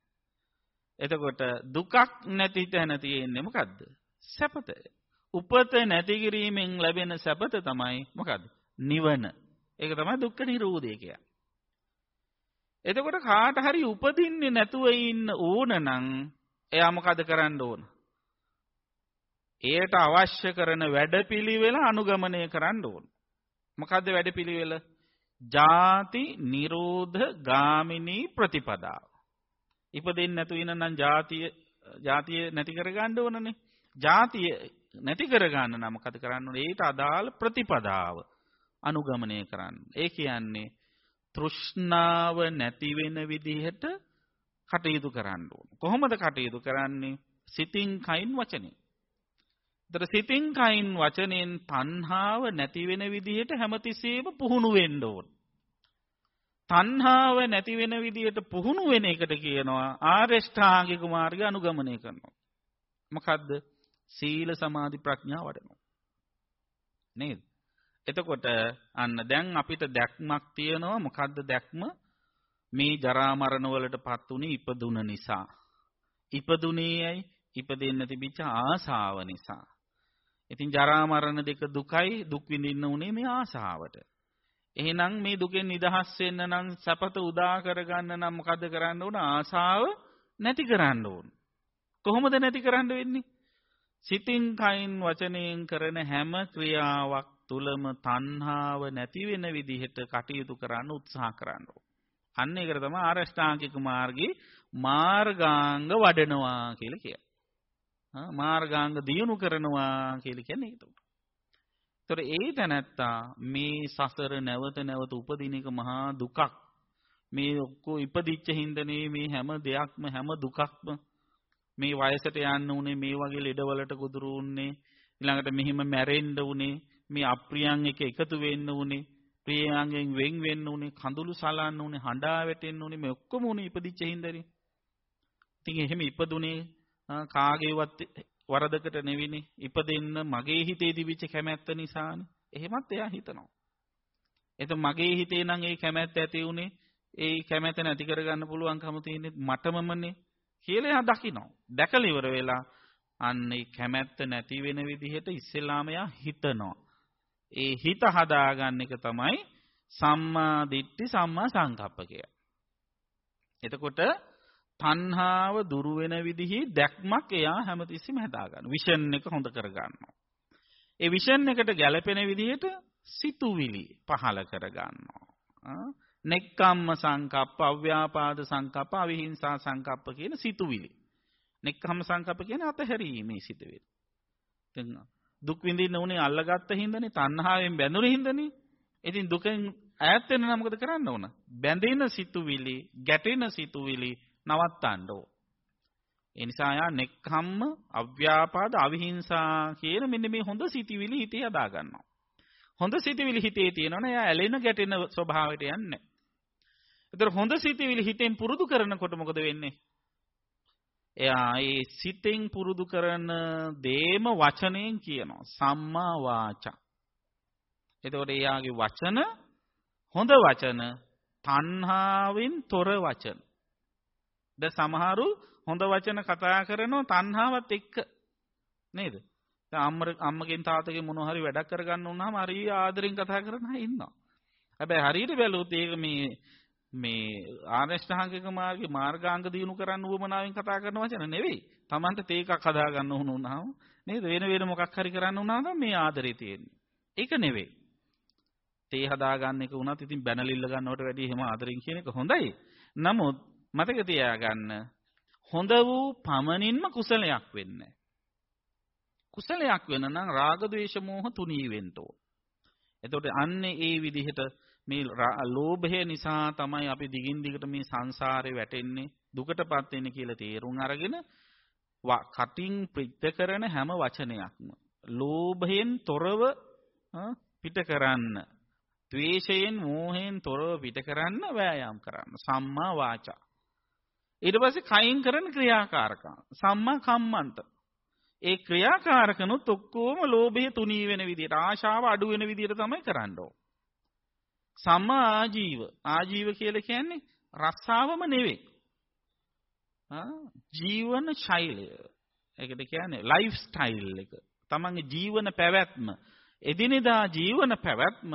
එතකොට දුකක් නැති තැන තියෙන්නේ මොකද්ද? සැපත. උපත නැති කිරීමෙන් ලැබෙන සැපත තමයි මොකද්ද? නිවන. ඒක තමයි දුක්ඛ නිරෝධය කියන්නේ. එතකොට කාට හරි උපදින්නේ නැතුව ඉන්න ඕන නම් එයා මොකද කරන්න ඕන? එයට අවශ්‍ය කරන වැඩපිළිවෙල අනුගමනය කරන්න ඕන. මොකද්ද වැඩපිළිවෙල? ජාති නිරෝධ ගාමිනී ප්‍රතිපදාව. ඉපදෙන්නේ නැතු වෙන නම් ජාතිය ජාතිය නැති කරගන්න ඕනනේ. ජාතිය නැති කරගන්න නම් මොකද කරන්න ඕනේ? ඒට අදාළ ප්‍රතිපදාව අනුගමනය කරන්න. ඒ කියන්නේ තෘෂ්ණාව නැති වෙන විදිහට කටයුතු කරන්න ඕන. කොහොමද කටයුතු කරන්නේ? සිතින් කයින් වචනෙන්. ඒතර සිතින් කයින් වචනෙන් තණ්හාව නැති වෙන විදිහට හැමතිස්සෙම පුහුණු වෙන්න ඕන. තණ්හාව නැති වෙන විදිහට පුහුණු වෙන එකට කියනවා ආරෂ්ඨාංගික මාර්ගය අනුගමනය කරනවා. මොකද්ද? සීල සමාධි ප්‍රඥා වඩනවා. නේද? එතකොට අන්න දැන් අපිට දැක්මක් තියෙනවා. මොකද්ද දැක්ම? මේ ජරා මරණ වලටපත් උනේ ඉපදුන නිසා. ඉපදුනේ ඇයි? ඉපදෙන්න තිබිච්ච ආසාව නිසා. ඉතින් ජරා මරණ දෙක දුකයි දුක් විඳින්න උනේ මේ ආසාවට. එහෙනම් මේ දුකෙන් නිදහස් වෙන්න නම් සපත උදා කරගන්න නම් මොකද කරන්න ඕන? ආසාව නැති කරන්න ඕන. කොහොමද නැති කරන්න වෙන්නේ? සිතින් කයින් වචනයෙන් කරන හැම ක්‍රියාවක් තුලම තණ්හාව නැති වෙන විදිහට කටයුතු කරන්න උත්සාහ කරන්න අන්න ඒකට තමයි ආරෂ්ඨාංගික මාර්ගයේ මාර්ගාංග වඩනවා කියලා කියන්නේ. මාර්ගාංග දියුණු කරනවා කියලා කියන්නේ ඒක තමයි. ඒතර ඒ තැනැත්තා මේ සසර නැවත නැවත උපදින එක මහා දුකක්. මේ ඔක්කො ඉපදිච්ච හින්දනේ මේ හැම දෙයක්ම හැම දුකක්ම මේ වයසට යන්න උනේ මේ වගේ ලෙඩවලට ගොදුරු උන්නේ ඊළඟට මෙහිම මැරෙන්න උනේ මේ අප්‍රියයන් එක එකතු වෙන්න උනේ ප්‍රියයන්ගෙන් වෙන් වෙන්න උනේ කඳුළු සලන්න උනේ හඬා වැටෙන්න උනේ මේ ඔක්කොම උනේ ඉපදිච්ච හින්දානේ ඉතින් එහෙම ඉපදුනේ කාගේවත් වරදකට නෙවිනේ ඉපදෙන්න මගේ හිතේ දිවිච්ච කැමැත්ත නිසානේ. එහෙමත් එයා හිතනවා. එතකොට මගේ හිතේ නම් ඒ කැමැත්ත ඇති උනේ ඒ කැමැත්ත නැති කරගන්න පුළුවන්කම තියෙන්නේ මටමමනේ කියලා එයා දකිනවා. දැකලා ඉවර වෙලා අන්න ඒ කැමැත්ත නැති වෙන විදිහට ඉස්සෙල්ලාම එයා හිතනවා. ඒ හිත හදාගන්න එක තමයි සම්මා දිට්ඨි සම්මා සංකප්ප කිය. එතකොට තණ්හාව දුරු වෙන විදිහේ දැක්මක් එයා හැමතිස්සෙම හදාගන්න. විෂන් එක හොඳ කරගන්නවා. ඒ විෂන් එකට ගැළපෙන විදිහට සිතුවිලි පහල කරගන්නවා. නෙක්කම්ම සංකප්ප, අව්‍යාපාද සංකප්ප, අවිහිංසා සංකප්ප කියන සිතුවිලි. නෙක්කම්ම සංකප්ප කියන්නේ අතහැරීමේ සිතුවිලි. දැන් දුක් විඳින්න උනේ අල්ලගත්ත හින්දානේ තණ්හාවෙන් බැඳුනේ හින්දානේ. ඉතින් දුකෙන් ඈත් වෙන්න නම් මොකද කරන්න ඕන? බැඳෙන සිතුවිලි, ගැටෙන සිතුවිලි නවත්තන්න ඕන. ඒ නිසා යා නෙක්ඛම්ම, අව්‍යාපාද, අවිහිංසා කියන මෙන්න මේ හොඳ සිතුවිලි හිතේ හදා ගන්නවා. හොඳ සිතුවිලි හිතේ තියෙනවනේ එයා ඇලෙන ගැටෙන ස්වභාවයට යන්නේ නැහැ. ඒතර හොඳ සිතුවිලි හිතෙන් පුරුදු කරනකොට මොකද වෙන්නේ? එයා ඒ සිතෙන් පුරුදු කරන දේම වචනයෙන් කියනවා සම්මා වාචා. එතකොට එයාගේ වචන හොඳ වචන තණ්හාවෙන් තොර වචන. ද සමහරු හොඳ වචන කතා කරනවා තණ්හාවත් එක්ක නේද? අම්මර අම්මගෙන් තාත්තගෙන් මොනවා හරි වැඩක් කරගන්න උනහම හරි ආදරෙන් කතා කරන අය ඉන්නවා. හැබැයි හරියට බැලුවොත් ඒක මේ මේ ආරෂ්ඨාංගික මාර්ගේ මාර්ගාංග දිනු කරන්න උවමනාවෙන් කතා කරන වචන නෙවෙයි. Tamanta තේ එකක් හදා ගන්න උන උනහම නේද? වෙන වෙන මොකක් හරි කරන්න උනහම මේ ආදරේ තියෙන්නේ. ඒක නෙවෙයි. තේ හදා ගන්න එක උනත් ඉතින් බැනලිල්ල ගන්නවට වැඩිය එහෙම ආදරෙන් කියන එක හොඳයි. නමුත් මතක තියාගන්න හොඳ වූ පමණින්ම කුසලයක් වෙන්නේ කුසලයක් වෙන නම් රාග ద్వේෂ මෝහ තුනී වෙන්න ඕන. එතකොට අන්නේ ඒ විදිහට මේ ලෝභය නිසා තමයි අපි දිගින් දිගට මේ සංසාරේ වැටෙන්නේ දුකටපත් වෙන්නේ කියලා තේරුම් අරගෙන කටින් පිට කරන හැම වචනයක්ම. ලෝභයෙන් තොරව පිට කරන්න. ද්වේෂයෙන් මෝහයෙන් තොරව පිට කරන්න වෑයම් කරන්න. සම්මා වාචා. ඊට පස්සේ කයින් කරන ක්‍රියාකාරකම්. සම්මා කම්මන්ත. ඒ ක්‍රියාකාරකනොත් ඔක්කොම ලෝභය තුනී වෙන විදිහට ආශාව අඩු වෙන විදිහට තමයි කරන්න ඕන. සම්මා ආජීව. ආජීව කියලා කියන්නේ රස්සාවම නෙවෙයි. ජීවන ශෛලය. ඒකට කියන්නේ ලයිෆ් ස්ටයිල් එක. තමන්ගේ ජීවන පැවැත්ම එදිනෙදා ජීවන පැවැත්ම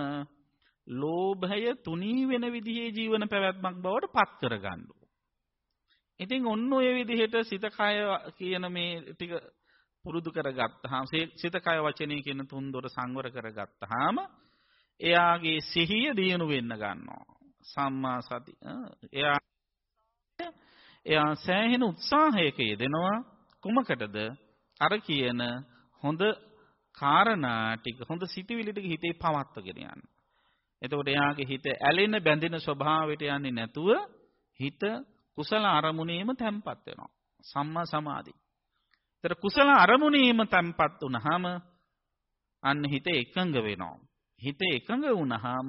ලෝභය තුනී වෙන විදිහේ ජීවන පැවැත්මක් බවට පත් කරගන්න ඉතින් ඔන්න ඔය විදිහට සිත කය කියන මේ ටික පුරුදු කරගත්තාම සිත කය වචනේ කියන තුන් දොර සංවර කරගත්තාම එයාගේ සිහිය දියුණු වෙන්න ගන්නවා. සම්මා සති. එයා එයා සෑහෙන උත්සාහයක යෙදෙනවා කුමකටද? අර කියන හොඳ කාරණා ටික හොඳ සිතුවිලි ටික හිතේ පවත්වගෙන යන්න. එතකොට එයාගේ හිත ඇලෙන බැඳෙන ස්වභාවයට යන්නේ නැතුව හිත කුසල අරමුණේම තැම්පත් වෙනවා. සම්මා සමාධි. ඒතර කුසල අරමුණේම තැම්පත් වුනහම අන්න හිත එකඟ වෙනවා. හිත එකඟ වුනහම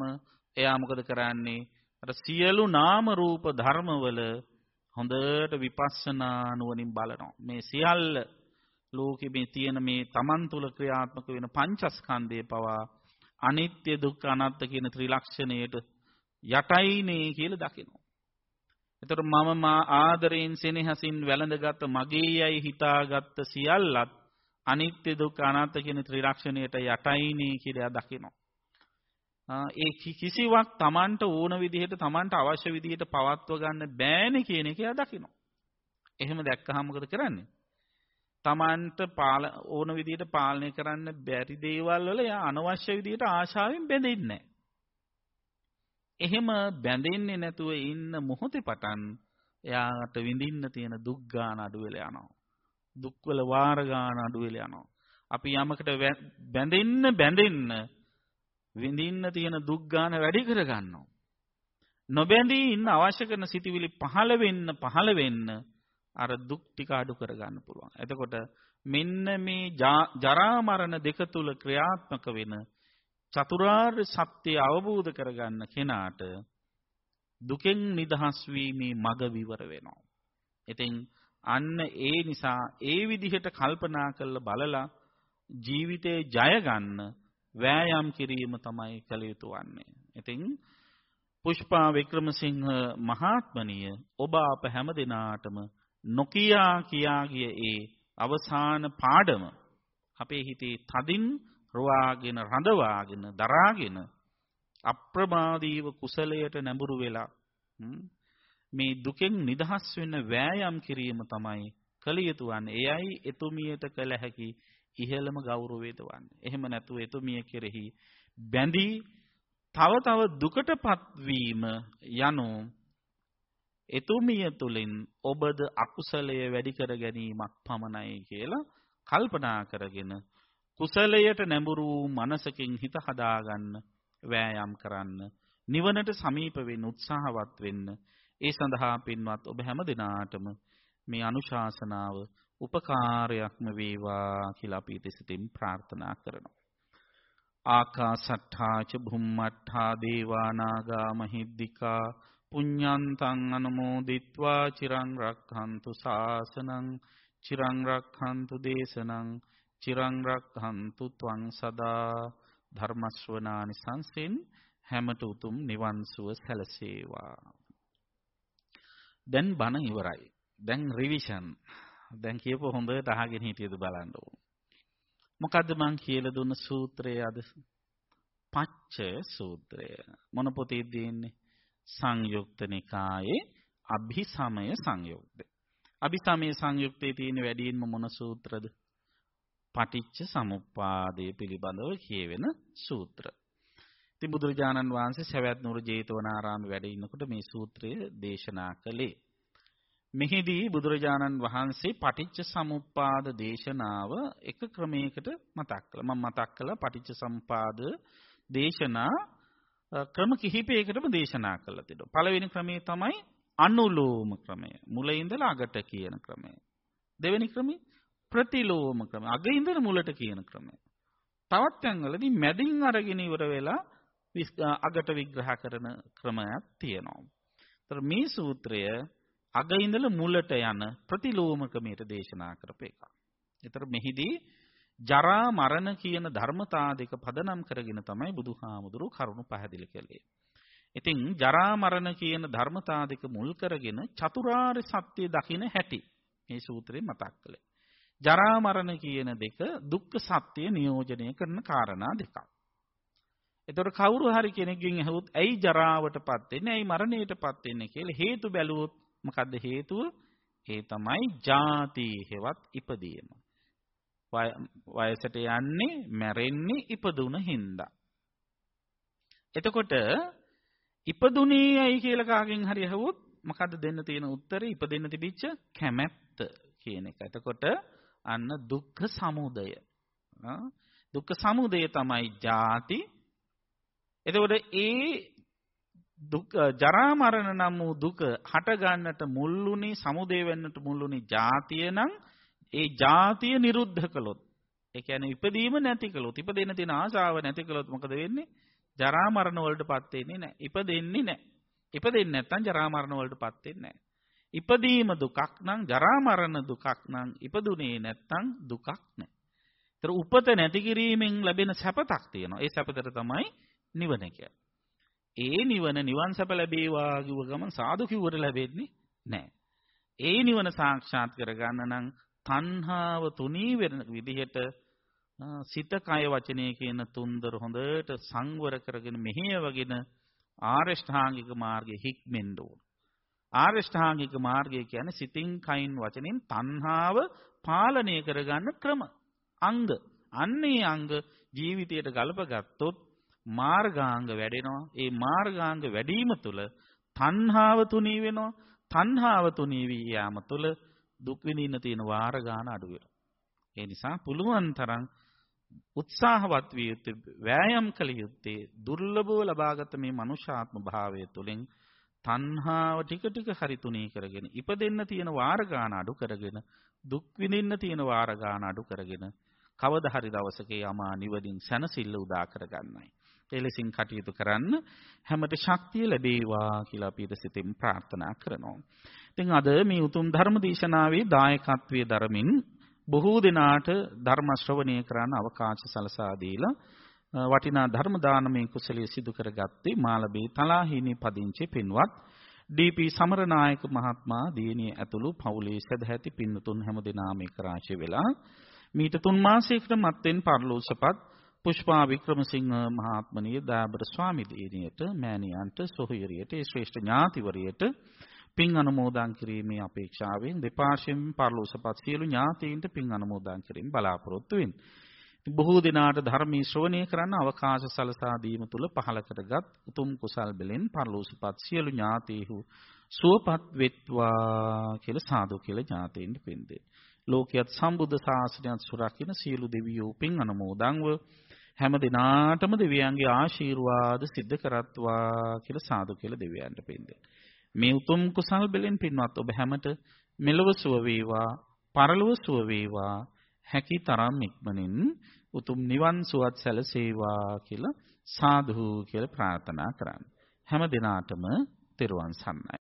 එයා මොකද කරන්නේ? අර සියලු නාම රූප ධර්මවල හොඳට විපස්සනා නුවණින් බලනවා. මේ සියල්ල ලෝකෙ මේ තියෙන මේ තමන් තුළ ක්‍රියාත්මක වෙන පංචස්කන්ධය පවා අනිත්‍ය දුක්ඛ අනාත්ම කියන ත්‍රිලක්ෂණයට යටයිනේ කියලා දකිනවා. එතකොට මම මා ආදරයෙන් සෙනෙහසින් වැළඳගත් මගේ යයි හිතාගත් සියල්ලත් අනිත්‍ය දුක්ඛ අනාත්ම කියන ත්‍රිලක්ෂණයට යටයිනේ කියලා දකිනවා. ඒ කිසිවක් Tamanට ඕන විදිහට Tamanට අවශ්‍ය විදිහට පවත්ව ගන්න බෑනේ කියන එක එයා දකිනවා. එහෙම දැක්කහම මොකද කරන්නේ? Tamanට පාල ඕන විදිහට පාලනය කරන්න බැරි දේවල් වල එයා අනවශ්‍ය විදිහට ආශාවෙන් බැඳෙන්නේ එහෙම බැඳෙන්නේ නැතුව ඉන්න මොහොතේ පටන් එයාට විඳින්න තියෙන දුක් ගාන අඩු වෙලා යනවා. දුක්වල වාර ගාන අඩු වෙලා යනවා. අපි යමකට බැඳෙන්න බැඳෙන්න විඳින්න තියෙන දුක් ගාන වැඩි කර ගන්නවා. නොබැඳී ඉන්න අවශ්‍ය කරන සිටිවිලි පහළ වෙන්න පහළ වෙන්න අර දුක් ටික අඩු කර ගන්න පුළුවන්. එතකොට මෙන්න මේ ජරා මරණ දෙක තුල ක්‍රියාත්මක වෙන චතුරාර්ය සත්‍ය අවබෝධ කරගන්න කෙනාට දුකෙන් නිදහස් වීමේ මඟ විවර වෙනවා. ඉතින් අන්න ඒ නිසා ඒ විදිහට කල්පනා කරලා බලලා ජීවිතේ ජය ගන්න වෑයම් කිරීම තමයි කළ යුතු වන්නේ. ඉතින් පුෂ්පා වික්‍රමසිංහ මහත්මනිය ඔබ අප හැම දිනාටම නොකියා කියා ගිය ඒ අවසාන පාඩම අපේ හිතේ තදින් රුවාගෙන රඳවාගෙන දරාගෙන අප්‍රමාදීව කුසලයට නැඹුරු වෙලා මේ දුකෙන් නිදහස් වෙන්න වෑයම් කිරීම තමයි කළ යුතු වන්නේ. එයයි එතුමියට කළ හැකි ඉහළම ගෞරවයට වන්නේ. එහෙම නැතුව එතුමිය කෙරෙහි බැඳී තව තව දුකටපත් වීම යනු එතුමිය තුලින් ඔබද අකුසලය වැඩි කර ගැනීමක් පමණයි කියලා කල්පනා කරගෙන කුසලයට නැඹුරු මනසකින් හිත හදාගන්න වෑයම් කරන්න නිවනට සමීප වෙන්න උත්සාහවත් වෙන්න ඒ සඳහා පින්වත් ඔබ හැම දිනාටම මේ අනුශාසනාව උපකාරයක්ම වේවා කියලා අපි දෙසිතින් ප්‍රාර්ථනා කරනවා. ආකාසට්ඨා ච භුම්මට්ඨා දේවා නාග මහිද්దికා පුඤ්ඤන්තං අනුමෝදිත්වා චිරං රක්ඛන්තු ශාසනං චිරං රක්ඛන්තු දේශනං චිරං රක්ඛන්තු ත්වං සදා ධර්ම ශ්‍රවණානි සංසෙන් හැමත උතුම් නිවන් සුව සැලසේවා. දැන් බණ ඉවරයි. දැන් රිවිෂන් දැන් කියපු හොඳට අහගෙන හිටියද බලන්න ඕන. මොකද්ද මං කියලා දුන්න සූත්‍රය අද? පච්ච සූත්‍රය. මොන පොතේද දෙන්නේ? සංයුක්ත නිකායේ අභිසමය සංයුක්තය. අභිසමය සංයුක්තයේ තියෙන වැඩියෙන්ම මොන සූත්‍රද? පටිච්ච සමුප්පාදය පිළිබඳව කියවෙන සූත්‍ර. ඉතින් බුදුරජාණන් වහන්සේ සවැත් නුවර ජේතවනාරාමේ වැඩ ඉන්නකොට මේ සූත්‍රය දේශනා කළේ. මෙහිදී බුදුරජාණන් වහන්සේ පටිච්ච සමුප්පාද දේශනාව එක ක්‍රමයකට මතක් කළා. මම මතක් කළා පටිච්ච සම්පාද දේශනා ක්‍රම කිහිපයකටම දේශනා කළා තිබෙනවා. පළවෙනි ක්‍රමය තමයි අනුලෝම ක්‍රමය. මුල ඉඳලා අගට කියන ක්‍රමය. දෙවෙනි ක්‍රමය ප්‍රතිලෝම ක්‍රමය. අග ඉඳලා මුලට කියන ක්‍රමය. තවත් තැන්වලදී මැදින් අරගෙන ඉවර වෙලා අගට විග්‍රහ කරන ක්‍රමයක් තියෙනවා. මේ සූත්‍රය අග ඉඳලා මුලට යන ප්‍රතිලෝම ක්‍රමයට දේශනා කරපු එකක්. ඒතර මෙහිදී ජරා මරණ කියන ධර්මතා දෙක පදනම් කරගෙන තමයි බුදුහාමුදුරු කරුණු පැහැදිලි කළේ. ඉතින් ජරා මරණ කියන ධර්මතා දෙක මුල් කරගෙන චතුරාර්ය සත්‍ය දකින හැටි මේ සූත්‍රේ මතක් කළේ. ජරා මරණ කියන දෙක දුක්ඛ සත්‍ය නියෝජනය කරන කාරණා දෙකක්. එතකොට කවුරු හරි කෙනෙක්ගෙන් අහුවොත් ඇයි ජරාවටපත් වෙන්නේ ඇයි මරණයටපත් වෙන්නේ කියලා හේතු බැලුවොත් මොකද්ද හේතුව? ඒ තමයි ජාති හේවත් ඉපදීම. වයසට යන්නේ මැරෙන්නේ ඉපදුන හින්දා. එතකොට ඉපදුනේ ඇයි කියලා කාගෙන් හරි අහුවොත් මොකද්ද දෙන්න තියෙන උත්තරේ ඉපදෙන්න තිබිච්ච කැමැත්ත කියන එක. එතකොට අන්න දුක්ඛ සමුදය. දුක්ඛ සමුදය තමයි ජාති එතකොට ඒ දුක් ජරා මරණ නම් වූ දුක හට ගන්නට මුල්ුණේ සමුදේ වෙන්නට මුල්ුණේ ජාතිය නම් ඒ ජාතිය නිරුද්ධ කළොත් ඒ කියන්නේ ඉපදීම නැති කළොත් ඉපදෙන්න තියෙන ආශාව නැති කළොත් මොකද වෙන්නේ? ජරා මරණ වලටපත් වෙන්නේ නැහැ. ඉපදෙන්නේ නැහැ. ඉපදෙන්නේ නැත්නම් ජරා මරණ වලටපත් වෙන්නේ නැහැ. ඉපදීම දුකක් නම් ජරා මරණ දුකක් නම් ඉපදුනේ නැත්නම් දුකක් නැහැ. ඒතර උපත නැති කිරීමෙන් ලැබෙන සැපතක් තියෙනවා. ඒ සැපතට තමයි නිවන ඒ නිවන නිවන් සැප ලැබේවා කිව්ව ගමන් සාදු කිව්වට ලැබෙන්නේ නැහැ. ඒ නිවන සාක්ෂාත් කරගන්න නම් තණ්හාව තුනී වෙන විදිහට සිත කය වචනය කියන තුන්දර හොඳට සංවර කරගෙන මෙහෙයවගෙන ආරෂ්ඨාංගික මාර්ගයේ හික්මෙන්න ඕන. ආරෂ්ඨාංගික මාර්ගය කියන්නේ සිතින් කයින් වචනෙන් තණ්හාව පාලනය කරගන්න ක්‍රම අංග. අන්නේ අංග ජීවිතයට ගලපගත්තොත් මාර්ගාංග වැඩෙනවා. ඒ මාර්ගාංග වැඩිම තුල තණ්හාව තුනී වෙනවා. තණ්හාව තුනී වී යාම තුල දුක් විඳින්න තියෙන වාර ගන්න අඩු වෙනවා. ඒ නිසා පුළුවන් තරම් උත්සාහවත් විය යුත්තේ වෑයම් කළ යුත්තේ දුර්ලභව ලබාගත මේ මනුෂ්‍යාත්ම භාවය තුළින් තණ්හාව ටික ටික හරි තුනී කරගෙන ඉපදෙන්න තියෙන වාර ගන්න අඩු කරගෙන දුක් විඳින්න තියෙන වාර ගන්න අඩු කරගෙන කවදා හරි දවසක යමා නිවදින් සැනසෙල්ල උදා කරගන්නයි. එලෙසින් කටයුතු කරන්න හැමට ශක්තිය ලැබේවා කියලා අපි සිතින් ප්‍රාර්ථනා කරනවා. ඉතින් අද මේ උතුම් ධර්ම දේශනාවේ දායකත්වයේ දරමින් බොහෝ දෙනාට ධර්ම ශ්‍රවණය කරන්න අවකාශ සලසා දීලා වටිනා ධර්ම දානමය කුසලයේ සිදු කරගත්තේ මාළබේ තලාහිණි පදිංචි පින්වත් ඩීපී සමරනායක මහත්මයා දියණිය ඇතුළු පවුලේ සදැහැති පින්නතුන් හැමදෙනාම එක් රාශිය වෙලා මීට තුන් මාසයකට මත්තෙන් පරලෝසපත් පුෂ්පා වික්‍රමසිංහ මහත්මනිය දාබර ස්වාමීදීනියට මෑණියන්ට සොහොයුරියට ඒ ශ්‍රේෂ්ඨ ඥාතිවරියට පින් අනුමෝදන් කිරීමේ අපේක්ෂාවෙන් දෙපාර්ශ්වයෙන් පරලෝසපත් සියලු ඥාතීන්ට පින් අනුමෝදන් කිරීම බලාපොරොත්තු වෙන්නේ. බොහෝ දිනාට ධර්මී ශ්‍රවණය කරන්න අවකාශ සලසා දීම තුල පහල කරගත් උතුම් කුසල් බෙලෙන් පරලෝසපත් සියලු ඥාතීහු සුවපත් වෙත්වා කියලා සාදු කියලා ඥාතීන්ට පින්දේ. ලෝකියත් සම්බුද්ධ ශාසනයත් සුරකින්න සියලු දෙවියෝ පින් අනුමෝදන්ව හැම දිනාටම දෙවියන්ගේ ආශිර්වාද සිද්ධ කරත්වා කියලා සාදු කියලා දෙවියන්ට පින්දේ. මේ උතුම් කුසල් බෙලෙන් පින්වත් ඔබ හැමත මෙලව සුව වේවා, පරලොව සුව වේවා, හැකි තරම් ඉක්මනින් උතුම් නිවන් සුවත් සැලසේවා කියලා සාදු කියලා ප්‍රාර්ථනා කරන්න. හැම දිනාටම තෙරුවන් සරණයි.